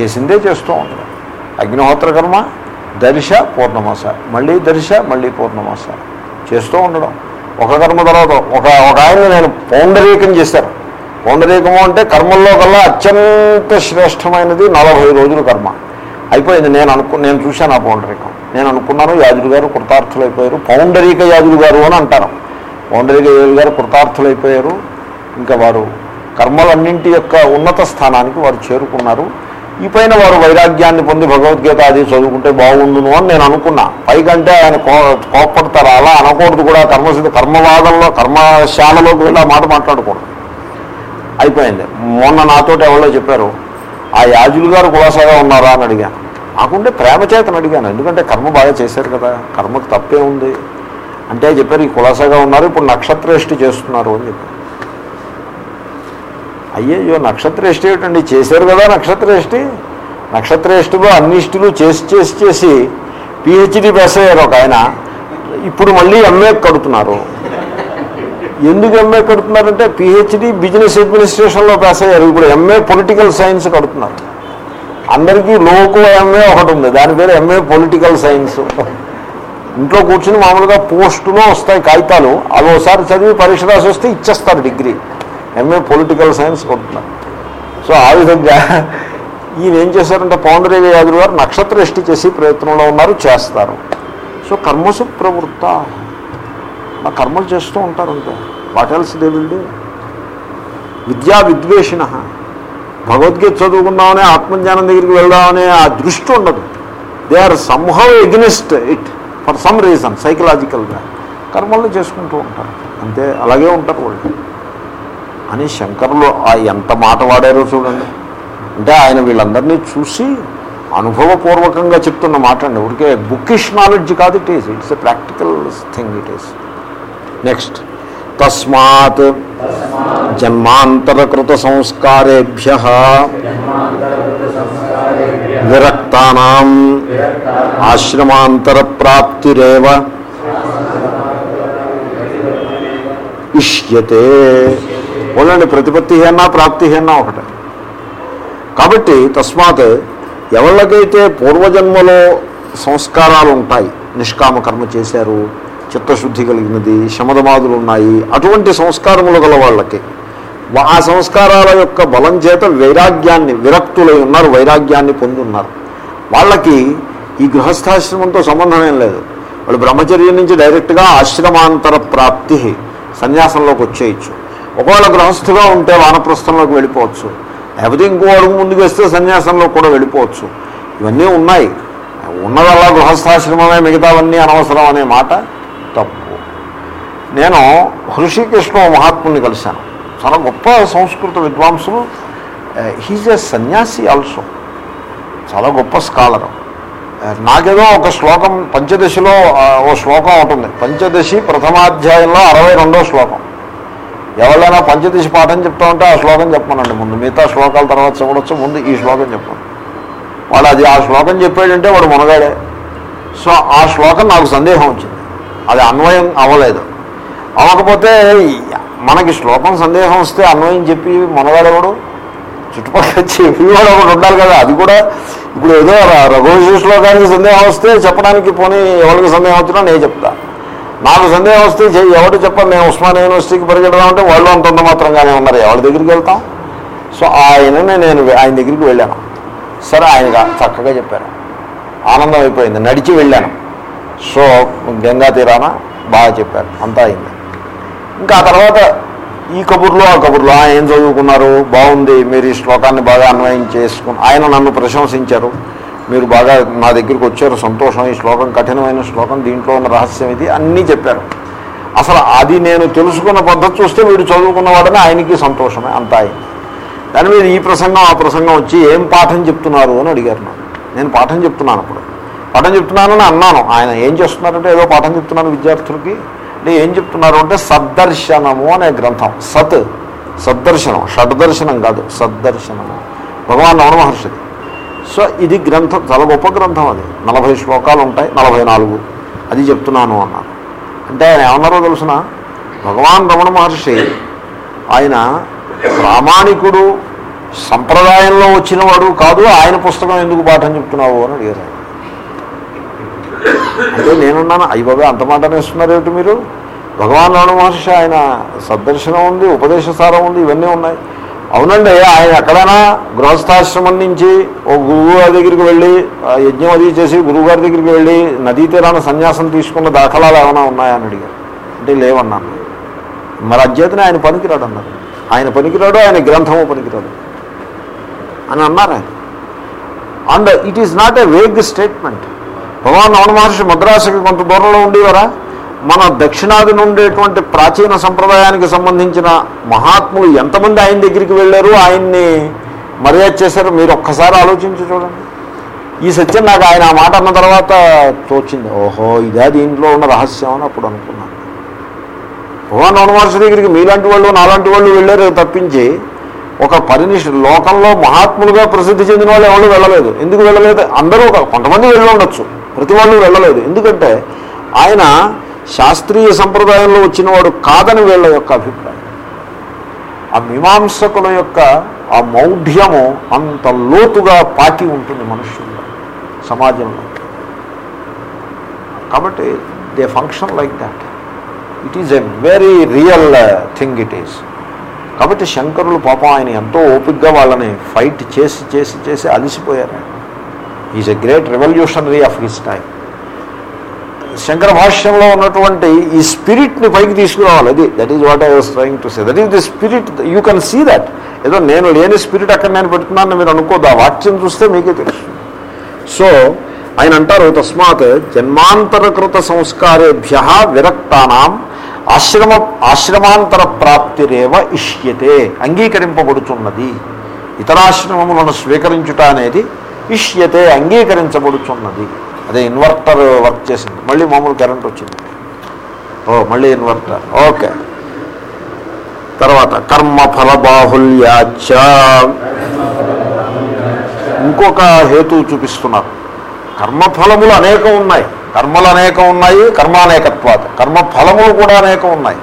చేసిందే చేస్తూ ఉండడం అగ్నిహోత్ర కర్మ దర్శ పూర్ణమాస. మళ్ళీ దర్శ మళ్ళీ పూర్ణమాస. చేస్తూ ఉండడం. ఒక కర్మ తర్వాత ఒక ఒక ఆయన నేను పౌండరీకం చేశారు. పౌండరీకము అంటే కర్మల్లో కల్లా అత్యంత శ్రేష్టమైనది నలభై రోజుల కర్మ. అయిపోయింది. నేను అనుకు నేను చూశాను ఆ పౌండరీకం నేను అనుకున్నాను యాజుడు గారు కృతార్థులైపోయారు. పౌండరీక యాజుడు గారు అని అంటారు. పౌండరీక యాదులు గారు కృతార్థులైపోయారు. ఇంకా వారు కర్మలన్నింటి యొక్క ఉన్నత స్థానానికి వారు చేరుకున్నారు. ఈ పైన వారు వైరాగ్యాన్ని పొంది భగవద్గీత అది చదువుకుంటే బాగుండును అని నేను అనుకున్నా. పైకంటే ఆయన కో కోప్పడతారు? అలా అనకూడదు కూడా. కర్మసిద్ధ కర్మవాదంలో కర్మశాలలోకి వెళ్ళి ఆ మాట మాట్లాడకూడదు. అయిపోయింది. మొన్న నాతోటి ఎవరో చెప్పారు. ఆ యాజులు గారు కులాసాగా ఉన్నారా అని అడిగాను నాకుంటే ప్రేమ చేతను అడిగాను. ఎందుకంటే కర్మ బాగా చేశారు కదా. కర్మకు తప్పే ఉంది. అంటే చెప్పారు ఈ కులాసాగా ఉన్నారు ఇప్పుడు నక్షత్రేష్టి చేస్తున్నారు అని చెప్పారు. అయ్యయ్యో నక్షత్రేష్టి ఏమిటండి? చేశారు కదా నక్షత్రేష్టి నక్షత్రేష్టిలో అన్ని ఇష్టులు చేసి చేసి చేసి పిహెచ్డి పాస్ అయ్యారు ఒక ఆయన. ఇప్పుడు మళ్ళీ ఎంఏ కడుతున్నారు. ఎందుకు ఎంఏ కడుతున్నారంటే పిహెచ్డి బిజినెస్ అడ్మినిస్ట్రేషన్లో పాస్ అయ్యారు. ఇప్పుడు ఎంఏ పొలిటికల్ సైన్స్ కడుతున్నారు. అందరికీ లోకో ఎంఏ ఒకటి ఉంది. దాని పేరు ఎంఏ పొలిటికల్ సైన్స్ ఇంట్లో కూర్చుని మామూలుగా పోస్టులో వస్తాయి కాగితాలు. అవి ఒకసారి చదివి పరీక్ష రాసి వస్తే ఇచ్చేస్తారు డిగ్రీ. ఎంఏ పొలిటికల్ సైన్స్ కొడుతున్నారు. సో ఆ విధంగా ఈయన ఏం చేశారంటే పౌండరేవి యాదవ్ గారు నక్షత్రష్టి చేసి ప్రయత్నంలో ఉన్నారు చేస్తారు. సో కర్మసు ప్రవృత్త. ఆ కర్మలు చేస్తూ ఉంటారు what else they will do విద్యా విద్వేషిణ. భగవద్గీత చదువుకుందామని ఆత్మజ్ఞానం దగ్గరికి వెళ్దామనే ఆ దృష్టి ఉండదు. They are somehow against it for some reason సైకలాజికల్గా కర్మల్ని చేసుకుంటూ ఉంటారు. అంతే అలాగే ఉంటారు వాళ్ళు. అని శంకరులు ఆ ఎంత మాట వాడారో చూడండి. అంటే ఆయన వీళ్ళందరినీ చూసి అనుభవపూర్వకంగా చెప్తున్న మాట అండి. ఊరికే బుక్కిష్ నాలెడ్జ్ కాదు it is it's a practical thing it is next తస్మాత్ జన్మాంతరకృత సంస్కారేభ్య విరక్తానాం ఆశ్రమాంతర ప్రాప్తిరేవ ఇష్యతే పోలండి ప్రతిపత్తి అన్నా ఒకటే కాబట్టి తస్మాత్ ఎవళ్ళకైతే పూర్వజన్మలో సంస్కారాలు ఉంటాయి నిష్కామ కర్మ చేశారు చిత్తశుద్ధి కలిగినది శమదమాదులు ఉన్నాయి. అటువంటి సంస్కారములు గల వాళ్ళకి ఆ సంస్కారాల యొక్క బలం చేత వైరాగ్యాన్ని విరక్తులై ఉన్నారు వైరాగ్యాన్ని పొందున్నారు. వాళ్ళకి ఈ గృహస్థాశ్రమంతో సంబంధం ఏం లేదు. వాళ్ళు బ్రహ్మచర్యం నుంచి డైరెక్ట్గా ఆశ్రమాంతర ప్రాప్తి సన్యాసంలోకి వచ్చేయచ్చు. ఒకవేళ గృహస్థుగా ఉంటే వానప్రస్థంలోకి వెళ్ళిపోవచ్చు. లేకపోతే ఇంకో అడుగు ముందుకు వేస్తే సన్యాసంలో కూడా వెళ్ళిపోవచ్చు. ఇవన్నీ ఉన్నాయి. ఉన్నదల్లా గృహస్థాశ్రమమే మిగతావన్నీ అనవసరం అనే మాట. నేను హృషికృష్ణ మహాత్ముని కలిశాను. చాలా గొప్ప సంస్కృత విద్వాంసులు. Uh, హీజ్ ఎ సన్యాసి ఆల్సో చాలా గొప్ప స్కాలర్. Uh, నాకేదో ఒక శ్లోకం పంచదశిలో uh, ఓ శ్లోకం ఉంటుంది పంచదశి ప్రథమాధ్యాయంలో అరవై రెండో శ్లోకం. ఎవరైనా పంచదశి పాఠం చెప్తా ఉంటే ఆ శ్లోకం చెప్పనండి ముందు మిగతా శ్లోకాల తర్వాత చూడొచ్చు. ముందు ఈ శ్లోకం చెప్పండి. వాడు అది ఆ శ్లోకం చెప్పాడంటే వాడు మునగాడే. సో ఆ శ్లోకం నాకు సందేహం వచ్చింది. అది అన్వయం అవ్వలేదు. అవ్వకపోతే మనకి శ్లోకం సందేహం వస్తే అన్వయం చెప్పి మునగాడేవాడు చుట్టుపక్కల చెప్పేవాడు ఒకటి ఉండాలి కదా. అది కూడా ఇప్పుడు ఏదో ర- శ్లోకానికి సందేహం వస్తే చెప్పడానికి పోనీ ఎవరికి సందేహం వచ్చినా నేను చెప్తా. నాకు సందేహం వస్తే ఎవరు చెప్పాలి నేను ఉస్మాన్ యూనివర్సిటీకి పరిగెడదామంటే వాళ్ళు అంతంత మాత్రంగానే ఉన్నారు ఎవరి దగ్గరికి వెళ్తాం? సో ఆయననే నేను ఆయన దగ్గరికి వెళ్ళాను. సరే ఆయన చక్కగా చెప్పాను ఆనందం అయిపోయింది. నడిచి వెళ్ళాను. సో గంగా తీరాన బాగా చెప్పారు. అంతా అయింది. ఇంకా ఆ తర్వాత ఈ కబుర్లో ఆ కబుర్లో ఆయన ఏం చదువుకున్నారు? బాగుంది. మీరు ఈ శ్లోకాన్ని బాగా అన్వయం చేసుకుని ఆయన నన్ను ప్రశంసించారు. మీరు బాగా నా దగ్గరికి వచ్చారు. సంతోషం. ఈ శ్లోకం కఠినమైన శ్లోకం. దీంట్లో ఉన్న రహస్యం ఇది. అన్నీ చెప్పారు. అసలు అది నేను తెలుసుకున్న పద్ధతి చూస్తే వీడు చదువుకున్నవాడని ఆయనకి సంతోషమే. అంత అయింది. దాని మీద ఈ ప్రసంగం ఆ ప్రసంగం వచ్చి ఏం పాఠం చెప్తున్నారు? అని అడిగారు నన్ను. నేను పాఠం చెప్తున్నాను అప్పుడు. పాఠం చెప్తున్నానని అన్నాను. ఆయన ఏం చేస్తున్నారంటే ఏదో పాఠం చెప్తున్నాను విద్యార్థులకి. అంటే ఏం చెప్తున్నారు అంటే సద్దర్శనము అనే గ్రంథం. సత్ సద్దర్శనం షడ్దర్శనం కాదు సద్దర్శనము. భగవాన్ రమణ మహర్షిది సో ఇది గ్రంథం చాలా గొప్ప గ్రంథం అది. నలభై శ్లోకాలు ఉంటాయి నలభై నాలుగు. అది చెప్తున్నాను అన్నారు అంటే ఆయన ఏమన్నారో తెలుసిన? భగవాన్ రమణ మహర్షి ఆయన ప్రామాణికుడు సంప్రదాయంలో వచ్చినవాడు కాదు ఆయన పుస్తకం ఎందుకు పాఠం చెప్తున్నావు అని అడిగారు ఆయన. అంటే నేనున్నాను? అయ్యి బాబే అంత మాట వేస్తున్నారు ఏమిటి మీరు? భగవాన్ రమణ మహర్షి ఆయన సద్దర్శనం ఉంది ఉపదేశసారం ఉంది ఇవన్నీ ఉన్నాయి. అవునండి ఆయన ఎక్కడైనా గృహస్థాశ్రమం నుంచి ఓ గురువు దగ్గరికి వెళ్ళి ఆ యజ్ఞం అది చేసి గురువుగారి దగ్గరికి వెళ్ళి నదీ తీరాన సన్యాసం తీసుకున్న దాఖలాలు ఏమైనా ఉన్నాయని అడిగారు. అంటే లేవన్నాను మరి అధ్యతనే ఆయన పనికిరాడు అన్నారు. ఆయన పనికిరాడు ఆయన గ్రంథము పనికిరాడు అని అన్నారు ఆయన. And it is not a vague statement. Bhagavan నవన Maharshi మద్రాసుకి కొంత దూరంలో ఉండేవారా? మన దక్షిణాది నుండేటువంటి ప్రాచీన సంప్రదాయానికి సంబంధించిన మహాత్ములు ఎంతమంది ఆయన దగ్గరికి వెళ్ళారు? ఆయన్ని మర్యాద చేశారు? మీరు ఒక్కసారి ఆలోచించి చూడండి. ఈ సత్యం నాకు ఆయన ఆ మాట అన్న తర్వాత తోచింది. ఓహో ఇదే దీంట్లో ఉన్న రహస్యం అని అప్పుడు అనుకున్నాను. భగవాన్ రమణ మహర్షి దగ్గరికి మీలాంటి వాళ్ళు నాలాంటి వాళ్ళు వెళ్ళారు తప్పించి ఒక పరినిష్ లోకంలో మహాత్ములుగా ప్రసిద్ధి చెందిన వాళ్ళు ఎవరు వెళ్ళలేదు. ఎందుకు వెళ్ళలేదు? అందరూ ఒక- కొంతమంది వెళ్ళి ఉండొచ్చు. ప్రతి వాళ్ళు వెళ్ళలేదు. ఎందుకంటే ఆయన శాస్త్రీయ సంప్రదాయంలో వచ్చినవాడు కాదని వీళ్ళ యొక్క అభిప్రాయం. ఆ మీమాంసకుల యొక్క ఆ మౌఢ్యము అంత లోతుగా పాకి ఉంటుంది మనుషుల్లో సమాజంలో. కాబట్టి they function like that. It is a very real thing it is కాబట్టి శంకరులు పాపం ఆయన ఎంతో ఓపిక్గా వాళ్ళని ఫైట్ చేసి చేసి చేసి అలిసిపోయారు. Is a great revolutionary of his time. Shankara భాష్యంలో ఉన్నటువంటి ఈ స్పిరిట్ని పైకి తీసుకురావాలి. అది that is what I was trying to say that is the spirit you can see that ఏదో నేను లేని స్పిరిట్ అక్కడ నేను పెడుతున్నాను మీరు అనుకోదు ఆ వాక్యం చూస్తే మీకే తెలుసు. సో ఆయన అంటారు తస్మాత్ జన్మాంతరకృత సంస్కారేభ్య విరక్తానాం ఆశ్రమ ఆశ్రమాంతర ప్రాప్తిరేవ ఇష్యతే అంగీకరింపబడుచున్నది. ఇతరాశ్రమములను స్వీకరించుట అనేది ఇష్యతే అంగీకరించబడుచున్నది. అదే ఇన్వర్టర్ వర్క్ చేసింది. మళ్ళీ మామూలు కరెంట్ వచ్చింది. ఓ మళ్ళీ ఇన్వర్టర్ ఓకే. తర్వాత కర్మఫల బాహుల్యాచ ఇంకొక హేతు చూపిస్తున్నారు. కర్మఫలములు అనేకం ఉన్నాయి. కర్మలు అనేకం ఉన్నాయి కర్మానేకత్వాత. కర్మఫలములు కూడా అనేకం ఉన్నాయి.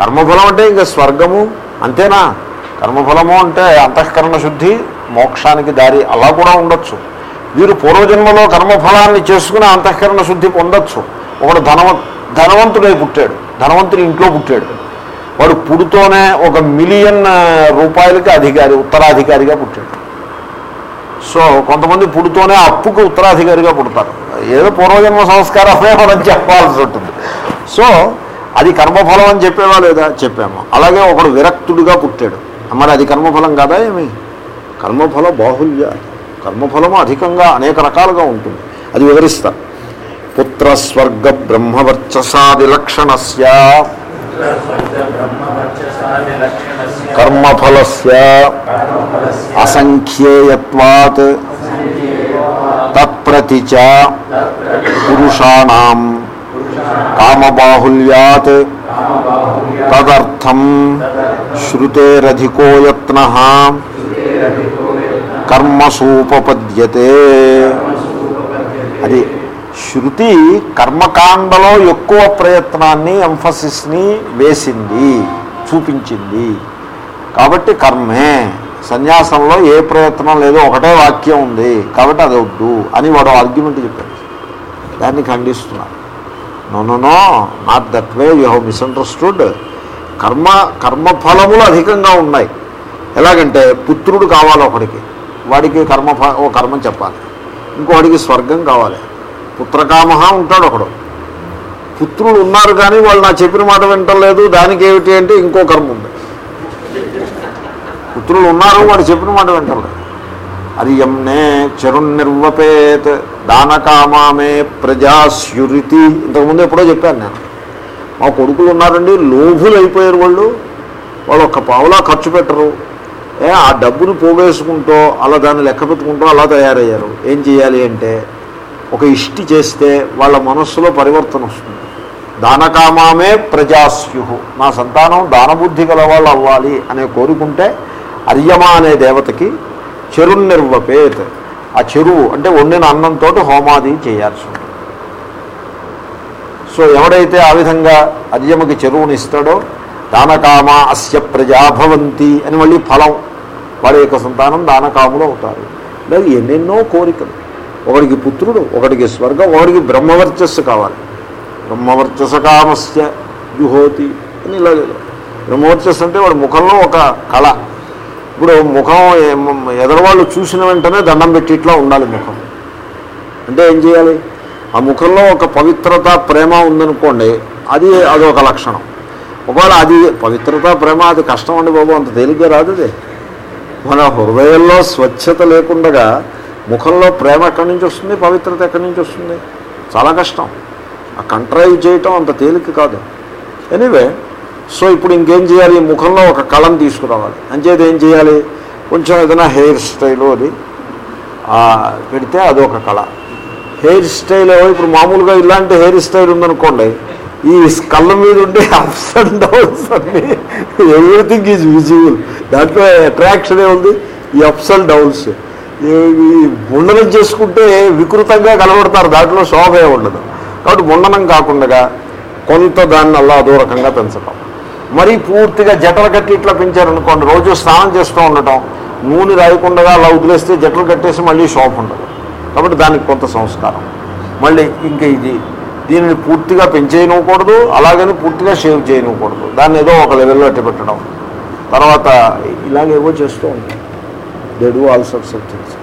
కర్మఫలం అంటే ఇంకా స్వర్గము అంతేనా? కర్మఫలము అంటే అంతఃకరణ శుద్ధి మోక్షానికి దారి అలా కూడా ఉండొచ్చు. వీరు పూర్వజన్మలో కర్మఫలాన్ని చేసుకుని అంతఃకరణ శుద్ధి పొందొచ్చు. ఒకడు ధనవ ధనవంతుడై పుట్టాడు. ధనవంతుడి ఇంట్లో పుట్టాడు. వాడు పుడుతోనే ఒక మిలియన్ రూపాయలకి అధికారి ఉత్తరాధికారిగా పుట్టాడు. సో కొంతమంది పుడుతోనే అప్పుకు ఉత్తరాధికారిగా పుడతారు. ఏదో పూర్వజన్మ సంస్కారమే మనం చెప్పాల్సి ఉంటుంది. సో అది కర్మఫలం అని చెప్పేవా లేదా? చెప్పాము. అలాగే ఒకడు విరక్తుడిగా పుట్టాడు. మరి అది కర్మఫలం కాదా ఏమి? కర్మఫల బాహుల్య కర్మఫలము అధికంగా అనేక రకాలుగా ఉంటుంది. అది వివరిస్తారు పుత్రస్వర్గ బ్రహ్మవర్చసాది లక్షణస్య. కర్మఫలస్య. అసంఖ్యేయత్వాత్. తత్ప్రతి పురుషాణం. కామబాహుల్యాత్. తదర్థం. శ్రుతేరధికో యత్న. కర్మసూపపద్యతే. అది శృతి కర్మకాండలో ఎక్కువ ప్రయత్నాన్ని ఎంఫసిస్ని వేసింది చూపించింది. కాబట్టి కర్మే సన్యాసంలో ఏ ప్రయత్నం లేదో ఒకటే వాక్యం ఉంది కాబట్టి అది వద్దు అని వాడు ఆర్గ్యుమెంట్ చెప్పాడు. దాన్ని ఖండిస్తున్నారు no no not that way you have misunderstood కర్మ కర్మఫలములు అధికంగా ఉన్నాయి. ఎలాగంటే పుత్రుడు కావాలి ఒకడికి. వాడికి కర్మ ఓ కర్మ చెప్పాలి. ఇంకోడికి స్వర్గం కావాలి. పుత్రకామ ఉంటాడు ఒకడు. పుత్రులు ఉన్నారు కానీ వాళ్ళు నా చెప్పిన మాట వింటలేదు దానికి ఏమిటి అంటే ఇంకో కర్మ ఉంది. పుత్రులు ఉన్నారు వాడు చెప్పిన మాట వింటలేదు అరియంనే చరుణ్నిర్వపేత్ దానకామామే ప్రజాస్యురితి. ఇంతకుముందు ఎప్పుడో చెప్పాను నేను. మా కొడుకులు ఉన్నారండి లోభులు అయిపోయారు వాళ్ళు. వాళ్ళు ఒక్క పావులా ఖర్చు పెట్టరు. ఆ డబ్బును పోగేసుకుంటూ అలా దాన్ని లెక్క పెట్టుకుంటూ అలా తయారయ్యారు. ఏం చేయాలి అంటే ఒక ఇష్టి చేస్తే వాళ్ళ మనస్సులో పరివర్తన వస్తుంది. దానకామామే ప్రజాస్యు నా సంతానం దానబుద్ధి గల వాళ్ళు అవ్వాలి అనే కోరుకుంటే అర్యమ అనే దేవతకి చెరున్నిర్వపేత్. ఆ చెరువు అంటే వండిన అన్నంతో హోమాది చేయాల్సి ఉంటుంది. సో ఎవడైతే ఆ విధంగా అర్యమకి చెరువుని ఇస్తాడో దానకామ అస్య ప్రజాభవంతి అని మళ్ళీ ఫలం వాడి యొక్క సంతానం దానకాములు అవుతారు. లేదు ఎన్నెన్నో కోరికలు. ఒకడికి పుత్రుడు ఒకడికి స్వర్గం ఒకడికి బ్రహ్మవర్చస్సు కావాలి. బ్రహ్మవర్చస్సు కామస్య జుహోతి అని ఇలా బ్రహ్మవర్చస్సు అంటే వాడి ముఖంలో ఒక కళ. ఇప్పుడు ముఖం ఎదరవాళ్ళు చూసిన వెంటనే దండం పెట్టిట్లా ఉండాలి ముఖం. అంటే ఏం చేయాలి? ఆ ముఖంలో ఒక పవిత్రత ప్రేమ ఉందనుకోండి అది అదొక లక్షణం. ఒకవేళ అది పవిత్రత ప్రేమ అది కష్టం అండి బాబు అంత తేలిగ్గా రాదు మన హృదయంలో స్వచ్ఛత లేకుండగా ముఖంలో ప్రేమ ఎక్కడి నుంచి వస్తుంది పవిత్రత ఎక్కడి నుంచి వస్తుంది? చాలా కష్టం. ఆ కంట్రైవ్ చేయటం అంత తేలిక కాదు. ఎనీవే సో ఇప్పుడు ఇంకేం చేయాలి? ముఖంలో ఒక కళను తీసుకురావాలి. అంచేది ఏం చేయాలి? కొంచెం ఏదైనా హెయిర్ స్టైలు అది పెడితే అదొక కళ. హెయిర్ స్టైల్ ఏవో ఇప్పుడు మామూలుగా ఇలాంటి హెయిర్ స్టైల్ ఉందనుకోండి ఈ కళ్ళ మీద ఉండే అప్స్ అండ్ డౌన్స్ అన్ని. ఎవ్రీథింగ్ ఈజ్ విజిబుల్ దాంట్లో అట్రాక్షన్ ఉంది? ఈ అప్స్ అండ్ డౌన్స్ ఈ ముండనం చేసుకుంటే వికృతంగా కనబడతారు. దాంట్లో శోభే ఏ ఉండదు. కాబట్టి ముండనం కాకుండా కొంత దాన్ని అలా అదో రకంగా మరీ పూర్తిగా జటలు కట్టి ఇట్లా పెంచారనుకోండి రోజు స్నానం చేస్తూ ఉండటం నూనె రాయకుండా అలా వదిలేస్తే జటలు కట్టేసి మళ్ళీ షాప్ ఉండదు. కాబట్టి దానికి కొంత సంస్కారం. మళ్ళీ ఇంకా ఇది దీనిని పూర్తిగా పెంచేయనివ్వకూడదు అలాగని పూర్తిగా షేవ్ చేయనివ్వకూడదు దాన్ని ఏదో ఒక లెవెల్లో అట్టి పెట్టడం తర్వాత ఇలాగేవో చేస్తూ ఉంటాం. They do all sorts of things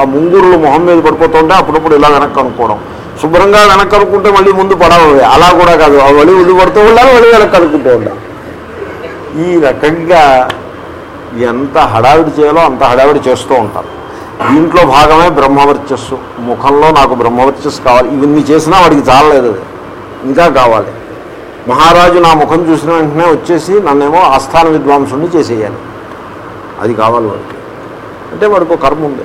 ఆ ముంగురులు మొహం మీద పడిపోతుంటే అప్పుడప్పుడు ఇలా వెనక్కి అనుకోవడం. శుభ్రంగా వెనక్కి అనుకుంటే మళ్ళీ ముందు పడవాలి. అలా కూడా కాదు. ఆ వలి ముందు పడుతూ ఉండాలి మళ్ళీ వెనక్కి అనుకుంటూ ఉండాలి. ఈ రకంగా ఎంత హడావిడి చేయాలో అంత హడావిడి చేస్తూ ఉంటారు. దీంట్లో భాగమే బ్రహ్మవర్చస్సు. ముఖంలో నాకు బ్రహ్మవర్చస్సు కావాలి. ఇవన్నీ చేసినా వాడికి చాలలేదు. అది. ఇంకా కావాలి. మహారాజు నా ముఖం చూసిన వెంటనే వచ్చేసి నన్నేమో ఆస్థాన విద్వాంసుని చేసేయాలి. అది కావాలి వాడికి. అంటే వాడికి కర్మ ఉంది.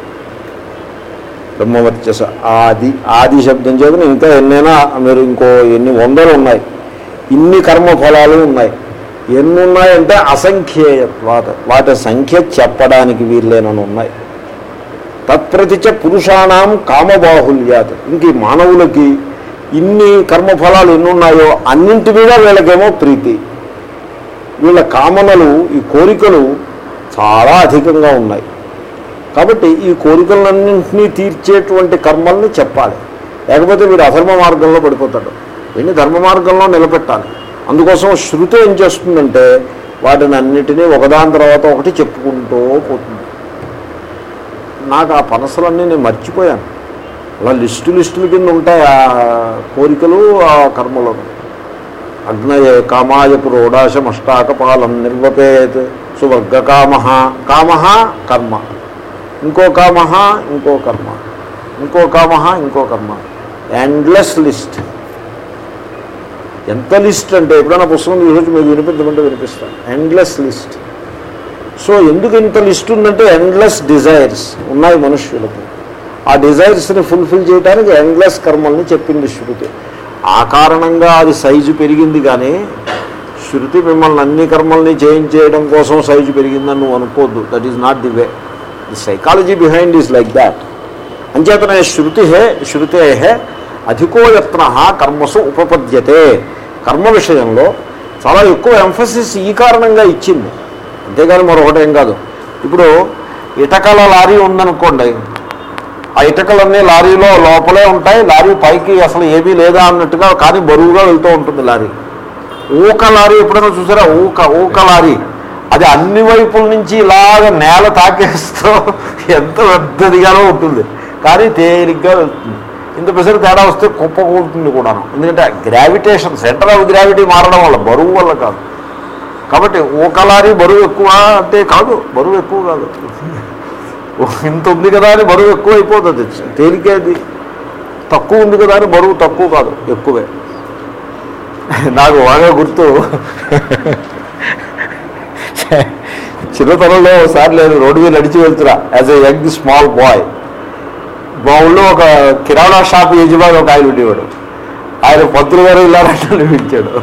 బ్రహ్మవర్చస్సు ఆది ఆది శబ్దం చేత ఇంకా ఎన్నైనా మీరు ఇంకో ఎన్ని వందలు ఉన్నాయి. ఇన్ని కర్మ ఫలాలు ఉన్నాయి. ఎన్ని ఉన్నాయంటే అసంఖ్యేయత్వాత. వాటి సంఖ్య చెప్పడానికి వీల్లేనని ఉన్నాయి. తత్ప్రతిచ పురుషాణం కామబాహుల్యాత్ ఇంక ఈ మానవులకి ఇన్ని కర్మఫలాలు ఎన్ని ఉన్నాయో అన్నింటి మీద వీళ్ళకేమో ప్రీతి. వీళ్ళ కామనలు ఈ కోరికలు చాలా అధికంగా ఉన్నాయి. కాబట్టి ఈ కోరికలన్నింటినీ తీర్చేటువంటి కర్మల్ని చెప్పాలి. లేకపోతే వీడు అధర్మ మార్గంలో పడిపోతాడు. వీడిని ధర్మ మార్గంలో నిలబెట్టాలి. అందుకోసం శృతి ఏం చేస్తుందంటే వాటిని అన్నిటినీ ఒకదాని తర్వాత ఒకటి చెప్పుకుంటూ పోతుంది. నాకు ఆ పనసలన్నీ నేను మర్చిపోయాను. అలా లిస్టు లిస్టుల కింద ఉంటాయి ఆ కోరికలు ఆ కర్మలు. అగ్నయే కామాయ పురోడాశమష్టాకపాలం నిర్వపేత్ సువర్గకామ కామ కర్మ. ఇంకో కామ ఇంకో కర్మ. ఇంకో కామ ఇంకో కర్మ. ఎండ్లెస్ లిస్ట్ ఎంత లిస్ట్ అంటే ఎప్పుడైనా పుస్తకం తీసుకొచ్చి మీకు వినిపించమంటే వినిపిస్తాను ఎండ్లెస్ లిస్ట్ సో ఎందుకు ఇంత లిస్ట్ ఉందంటే ఎండ్లెస్ డిజైర్స్ ఉన్నాయి మనుష్యులకు. ఆ డిజైర్స్ని ఫుల్ఫిల్ చేయడానికి ఎండ్లెస్ కర్మల్ని చెప్పింది శృతి. ఆ కారణంగా అది సైజు పెరిగింది కానీ శృతి మిమ్మల్ని అన్ని కర్మల్ని చేయించేయడం కోసం సైజు పెరిగిందని నువ్వు అనుకోవద్దు that is not the way the psychology behind is like that అంచేతనే శృతి హే శృతే హే అధికో యత్న కర్మసు ఉపపద్యతే. కర్మ విషయంలో చాలా ఎక్కువ ఎంఫసిస్ ఈ కారణంగా ఇచ్చింది. అంతేగాని మరొకటేం కాదు. ఇప్పుడు ఇటకల లారీ ఉందనుకోండి ఆ ఇటకలన్నీ లారీలో లోపలే ఉంటాయి లారీ పైకి అసలు ఏమీ లేదా అన్నట్టుగా కానీ బరువుగా వెళ్తూ ఉంటుంది లారీ. ఊక లారీ ఎప్పుడైనా చూసారా? ఊక ఊక లారీ. అది అన్ని వైపుల నుంచి ఇలాగ నేల తాకేస్తూ ఎంత పెద్దదిగానో ఉంటుంది. కానీ తేలిగ్గా వెళ్తుంది. ఇంత పెసరు తేడా వస్తే కుప్పకూరుతుంది కూడాను. ఎందుకంటే గ్రావిటేషన్ సెంటర్ ఆఫ్ గ్రావిటీ మారడం వల్ల బరువు వల్ల కాదు. కాబట్టి ఒక లారీ బరువు ఎక్కువ అంటే కాదు బరువు ఎక్కువ కాదు. ఇంత ఉంది కదా అని బరువు ఎక్కువ అయిపోతుంది తేలికేది తక్కువ ఉంది కదా అని బరువు తక్కువ కాదు ఎక్కువే. నాకు బాగా గుర్తు. చిన్నతనంలో ఒకసారి నేను రోడ్డు మీద నడిచి వెళ్తున్నా as a young small boy మా ఊళ్ళో ఒక కిరాణా షాప్ యజమాని ఒక ఆయన ఉండేవాడు. ఆయన పంతులు గారు ఇలా పిలిచాడు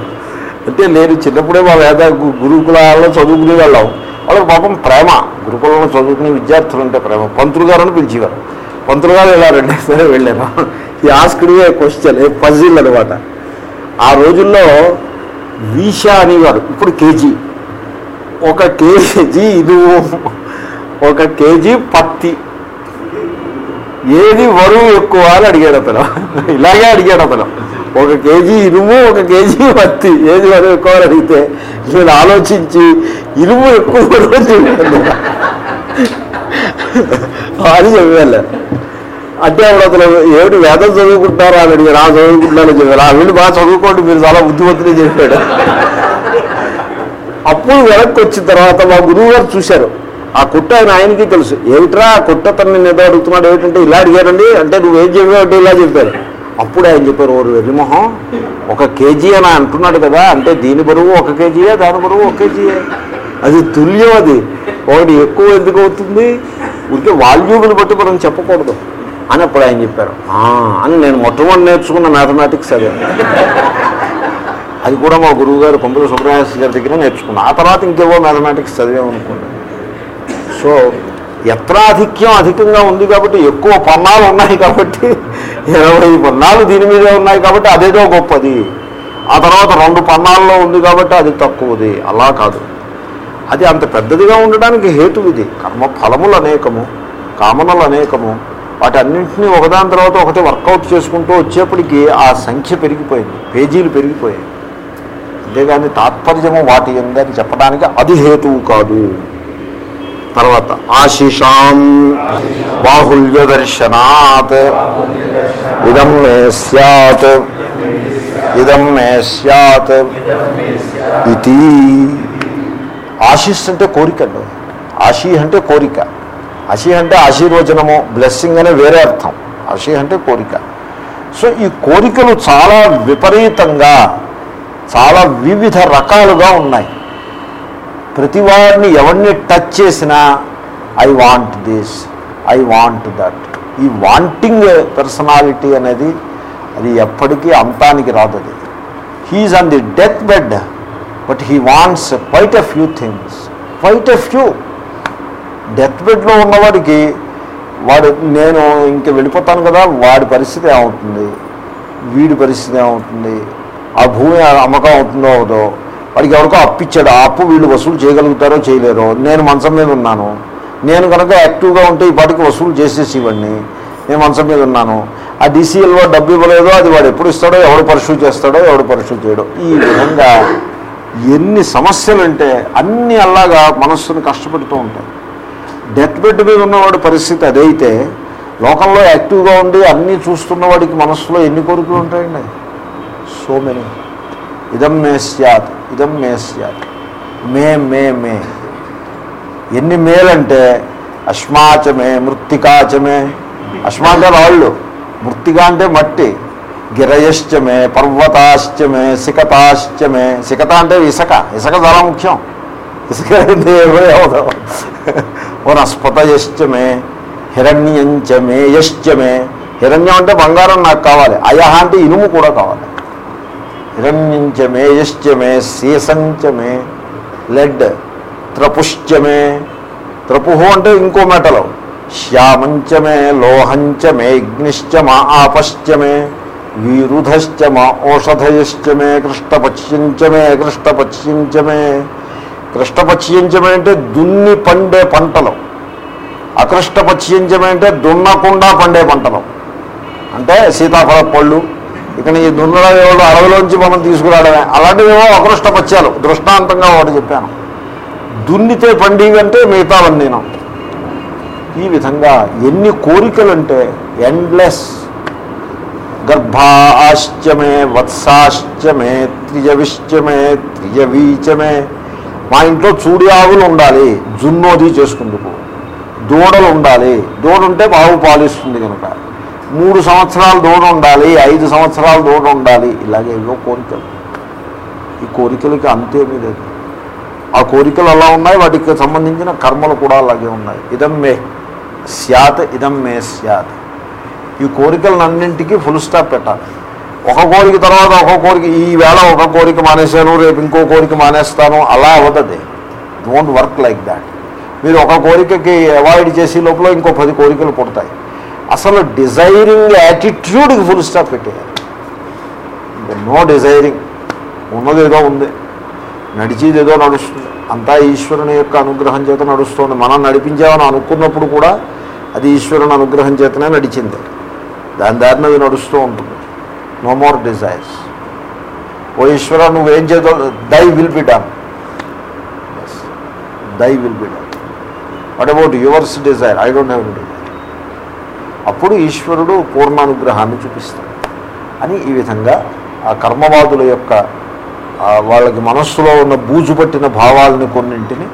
అంటే నేను చిన్నప్పుడే మా వేద గు- గురుకులాల్లో చదువుకునే వెళ్ళాం వాళ్ళకి పాపం ప్రేమ. గురుకులంలో చదువుకునే విద్యార్థులు అంటే ప్రేమ. పంతులు గారు అని పిలిచేవారు. పంతులు గారు ఇలా రెండే సరే వెళ్ళాను ఈ ఆస్కుడివే క్వశ్చన్ ఏ పజిల్ అనమాట. ఆ రోజుల్లో వీషా అనేవారు. ఇప్పుడు కేజీ. ఒక కేజీ ఇనుము. ఒక కేజీ పత్తి. ఏది వరువు ఎక్కువ అని అడిగాడు అతను. ఇలాగే అడిగాడు అతను. ఒక కేజీ ఇనుము ఒక కేజీ పత్తి. ఏది మనం ఎక్కువ అడిగితే నేను ఆలోచించి ఇనుము ఎక్కువ బరువు అని చెప్పాను అని అంటే అప్పుడు అతను ఏమిటి వేదం చదువుకుంటారా అని అడిగారు. ఆ చదువుకుంటున్నానని చెప్పారు. ఆ వీళ్ళు బాగా చదువుకోండి మీరు చాలా బుద్ధిమంతులు చెప్పాడు. అప్పుడు వెనక్కి వచ్చిన తర్వాత మా గురువు గారు చూశారు. ఆ కుట్ట ఆయన ఆయనకి తెలుసు. ఏమిట్రా ఆ కుట్ట తను ఏదో అడుగుతున్నాడు? ఏమిటంటే ఇలా అడిగారండి అంటే నువ్వేం చెప్పావు ఇలా చెప్పారు అప్పుడు ఆయన చెప్పారు ఓరు వెర్రిమొహం ఒక కేజీ అని అంటున్నాడు కదా అంటే దీని బరువు ఒక కేజీయే దాని బరువు ఒక కేజీయే. అది తుల్యం అది. ఒకటి ఎక్కువ ఎందుకు అవుతుంది? ఉంటే వాల్యూములు బట్టి మనం చెప్పకూడదు అని అప్పుడు ఆయన చెప్పారు. అని నేను మొట్టమొదటి నేర్చుకున్న మ్యాథమెటిక్స్ అదే. అది కూడా మా గురువు గారు పంపుల సుబ్రహ్మణ్య గారి దగ్గర నేర్చుకున్నా. ఆ తర్వాత ఇంకేవో మ్యాథమెటిక్స్ చదివామనుకున్నాను సో ఎత్రాధిక్యం అధికంగా ఉంది కాబట్టి ఎక్కువ పన్నాలు ఉన్నాయి కాబట్టి ఇరవై పన్నాలు దీని మీదే ఉన్నాయి కాబట్టి అదేదో గొప్పది. ఆ తర్వాత రెండు పన్నాల్లో ఉంది కాబట్టి అది తక్కువది. అలా కాదు. అది అంత పెద్దదిగా ఉండడానికి హేతు ఇది. కర్మ ఫలములు అనేకము కామనలు అనేకము వాటన్నింటినీ ఒకదాని తర్వాత ఒకటి వర్కౌట్ చేసుకుంటూ వచ్చేప్పటికీ ఆ సంఖ్య పెరిగిపోయింది. పేజీలు పెరిగిపోయాయి. అంతేగాని తాత్పర్యము వాటి ఉందని చెప్పడానికి అది హేతువు కాదు. తర్వాత ఆశిషాం బాహుల్య దర్శనాత్. ఇదం మే సత్ ఇదం మే సత్ ఇది ఆశీస్ అంటే కోరిక అండి. ఆశీ అంటే కోరిక. ఆశీ అంటే ఆశీర్వచనము బ్లెస్సింగ్ అనే వేరే అర్థం. ఆశీ అంటే కోరిక. సో ఈ కోరికలు చాలా విపరీతంగా చాలా వివిధ రకాలుగా ఉన్నాయి. ప్రతి వాడిని ఎవరిని టచ్ చేసినా I want this I want that ఈ వాంటింగ్ పర్సనాలిటీ అనేది అది ఎప్పటికీ అంతానికి రాదు అది. He is on the death bed but he wants quite a few things quite a few death బెడ్లో ఉన్నవాడికి వాడు నేను ఇంక వెళ్ళిపోతాను కదా వాడి పరిస్థితి ఏమవుతుంది? వీడి పరిస్థితి ఏమవుతుంది? ఆ భూమి అమ్మకం అవుతుందో అవుదో వాడికి ఎవరికో అప్పిచ్చాడు ఆ అప్పు వీళ్ళు వసూలు చేయగలుగుతారో చేయలేరో నేను మంచం మీద ఉన్నాను. నేను కనుక యాక్టివ్గా ఉంటే ఈ పాటికి వసూలు చేసేసి ఇవన్నీ నేను మంచం మీద ఉన్నాను. ఆ డీసీఎల్ఓ డబ్బు ఇవ్వలేదో అది వాడు ఎప్పుడు ఇస్తాడో ఎవడు పరిశుభ్ర చేస్తాడో ఎవడు పరిశుభ్ర చేయడో. ఈ విధంగా ఎన్ని సమస్యలుంటే అన్నీ అలాగా మనస్సును కష్టపెడుతూ ఉంటాయి. డెత్ బెడ్ మీద ఉన్నవాడి పరిస్థితి అదైతే లోకంలో యాక్టివ్గా ఉండి అన్నీ చూస్తున్న వాడికి మనస్సులో ఎన్ని కోరికలు ఉంటాయండి? So many. ఇదం మే స్యాత్. ఇదం మే స్యాత్ మే మే మే. ఎన్ని మేలంటే అశ్మాచమే మృత్తికాచమే అశ్మా అంటే రాళ్ళు. మృత్తిక అంటే మట్టి. గిరయశ్చమే పర్వతాశ్చమే సికతాశ్చమే సికత అంటే ఇసక. ఇసక చాలా ముఖ్యం. ఇసుక ఏమవుతాం వనస్పతయశ్చమే హిరణ్యంచమే యశ్చమే హిరణ్యం అంటే బంగారం నాకు కావాలి. అయహ అంటే ఇనుము కూడా కావాలి. హిరణ్యంచమే యశ్చమే సీసంచమే లెడ్ త్రపుశ్చమే త్రపుహు అంటే ఇంకో మెటలు. శ్యామంచమే లోహంచమే ఇగ్నిశ్చమ ఆపశ్చమే వీరుధశ్చమ ఓషధయశ్చమే కృష్ణపక్ష్యంచమే కృష్ణపక్ష్యంచమే కృష్ణపక్ష్యంచమే అంటే దున్ని పండే పంటలు. అకృష్టపక్ష్యంచమే అంటే దున్నకుండా పండే పంటలు. అంటే సీతాఫల పళ్ళు ఇక ఈ దున్నడం ఏవో అడవిలోంచి మనం తీసుకురావడమే. అలాంటివేమో అకృష్ట పత్యాలు. దృష్టాంతంగా ఒకటి చెప్పాను. దున్నితే పండివంటే మిగతావన్నీ నేను ఈ విధంగా ఎన్ని కోరికలంటే ఎండ్లెస్ గర్భాశ్చమే వత్సాశ్చమే త్రియవిశ్చమే త్రియవీచమే. మా ఇంట్లో చూడి ఆవులు ఉండాలి. జున్నోది చేసుకుందుకు. దూడలు ఉండాలి. దూడ ఉంటే బాగు పాలిస్తుంది కనుక. మూడు సంవత్సరాలు దూడ ఉండాలి ఐదు సంవత్సరాలు దూడ ఉండాలి. ఇలాగే ఏవో కోరికలు. ఈ కోరికలకి అంతేమీ లేదు ఆ కోరికలు అలా ఉన్నాయి వాటికి సంబంధించిన కర్మలు కూడా అలాగే ఉన్నాయి. ఇదం మే స్యాత్ ఇదం మే స్యాత్. ఈ కోరికలన్నింటికీ ఫుల్ స్టాప్ పెట్టాలి ఒక కోరిక తర్వాత ఒక కోరిక ఈ వేళ ఒక కోరిక మానేశాను రేపు ఇంకో కోరిక మానేస్తాను అలా అవుతుంది. డోంట్ వర్క్ లైక్ దాట్ మీరు ఒక కోరికకి అవాయిడ్ చేసే లోపల ఇంకో పది కోరికలు పుడతాయి. అసలు డిజైరింగ్ యాటిట్యూడ్కి ఫుల్ స్టాప్ పెట్టేయాలి. నో డిజైరింగ్ ఉన్నదేదో ఉంది. నడిచేది ఏదో నడుస్తుంది. అంతా ఈశ్వరుని యొక్క అనుగ్రహం చేత నడుస్తుంది. మనం నడిపించామని అనుకున్నప్పుడు కూడా అది ఈశ్వరుని అనుగ్రహం చేతనే నడిచింది. దాని దారిని అది నడుస్తూ ఉంటుంది. నో మోర్ డిజైర్స్ ఓ ఈశ్వర నువ్వేం చేదో thy will be done thy will be done what about yours desire I don't have desire అప్పుడు ఈశ్వరుడు పూర్ణానుగ్రహాన్ని చూపిస్తాడు. అని ఈ విధంగా ఆ కర్మవాదుల యొక్క వాళ్ళకి మనస్సులో ఉన్న బూజు పట్టిన భావాలని కొన్నింటిని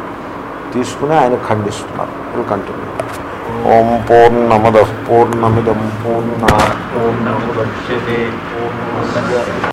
తీసుకుని ఆయన ఖండిస్తున్నారు. విల్ కంటిన్యూ ఓం పూర్ణమద పూర్ణమిదం పూర్ణ. పూర్ణముద్యతే పూర్ణ